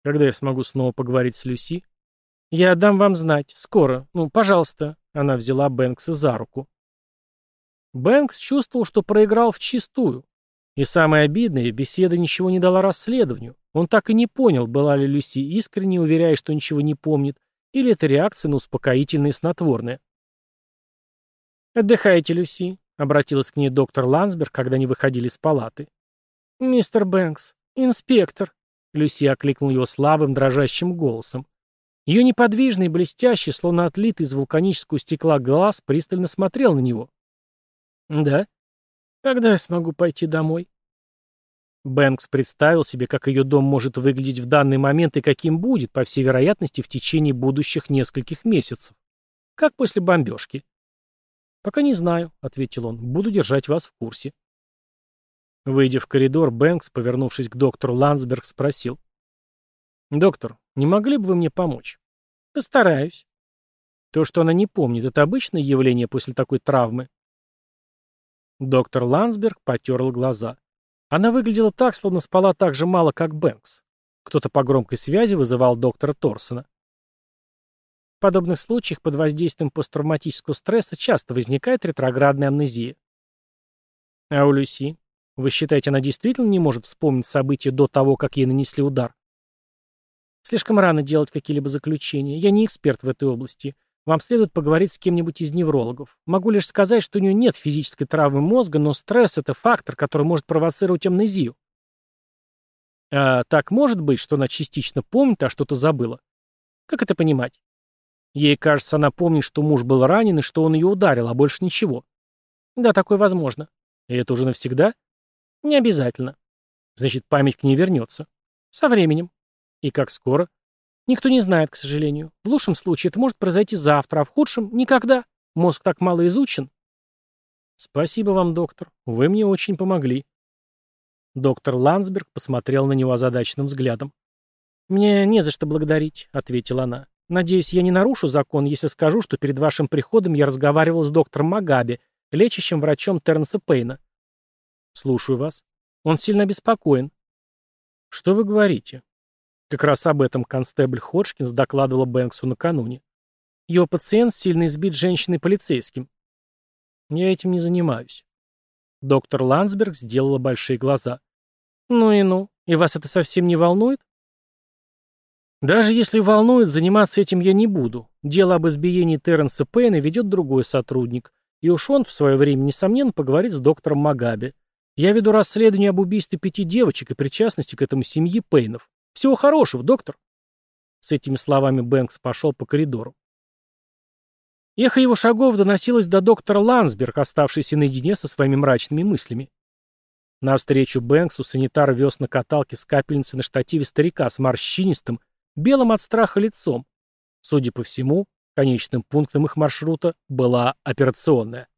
Когда я смогу снова поговорить с Люси? Я дам вам знать. Скоро. Ну, пожалуйста. Она взяла Бэнкса за руку. Бэнкс чувствовал, что проиграл в чистую. И самое обидное, беседа ничего не дала расследованию. Он так и не понял, была ли Люси искренне, уверяя, что ничего не помнит, или это реакция на успокоительное и снотворное. «Отдыхайте, Люси», — обратилась к ней доктор Лансберг, когда они выходили из палаты. «Мистер Бэнкс, инспектор», — Люси окликнул его слабым, дрожащим голосом. Ее неподвижный, блестящий, словно отлитый из вулканического стекла глаз, пристально смотрел на него. «Да. Когда я смогу пойти домой?» Бэнкс представил себе, как ее дом может выглядеть в данный момент и каким будет, по всей вероятности, в течение будущих нескольких месяцев. Как после бомбежки. «Пока не знаю», — ответил он. «Буду держать вас в курсе». Выйдя в коридор, Бэнкс, повернувшись к доктору Ландсберг, спросил. «Доктор, не могли бы вы мне помочь?» «Постараюсь». То, что она не помнит, это обычное явление после такой травмы. Доктор Ландсберг потерл глаза. Она выглядела так, словно спала так же мало, как Бэнкс. Кто-то по громкой связи вызывал доктора Торсона. В подобных случаях под воздействием посттравматического стресса часто возникает ретроградная амнезия. А у Люси? Вы считаете, она действительно не может вспомнить события до того, как ей нанесли удар? Слишком рано делать какие-либо заключения. Я не эксперт в этой области. Вам следует поговорить с кем-нибудь из неврологов. Могу лишь сказать, что у нее нет физической травмы мозга, но стресс – это фактор, который может провоцировать амнезию. А так может быть, что она частично помнит, а что-то забыла? Как это понимать? Ей кажется, она помнит, что муж был ранен и что он ее ударил, а больше ничего. Да, такое возможно. И это уже навсегда? Не обязательно. Значит, память к ней вернется. Со временем. И как скоро? Никто не знает, к сожалению. В лучшем случае это может произойти завтра, а в худшем — никогда. Мозг так мало изучен. Спасибо вам, доктор. Вы мне очень помогли. Доктор Ландсберг посмотрел на него озадаченным взглядом. «Мне не за что благодарить», — ответила она. «Надеюсь, я не нарушу закон, если скажу, что перед вашим приходом я разговаривал с доктором Магаби, лечащим врачом Тернса Пейна». «Слушаю вас. Он сильно обеспокоен». «Что вы говорите? Как раз об этом констебль Ходжкинс докладывала Бэнксу накануне. Его пациент сильно избит женщиной-полицейским. Я этим не занимаюсь. Доктор Ландсберг сделала большие глаза. Ну и ну, и вас это совсем не волнует? Даже если волнует, заниматься этим я не буду. Дело об избиении Терренса Пейна ведет другой сотрудник. И уж он в свое время, несомненно, поговорит с доктором Магаби. Я веду расследование об убийстве пяти девочек и причастности к этому семьи Пейнов. Всего хорошего, доктор!» С этими словами Бэнкс пошел по коридору. Эхо его шагов доносилось до доктора Лансберг, оставшийся наедине со своими мрачными мыслями. Навстречу Бэнксу санитар вез на каталке с капельницы на штативе старика с морщинистым, белым от страха лицом. Судя по всему, конечным пунктом их маршрута была операционная.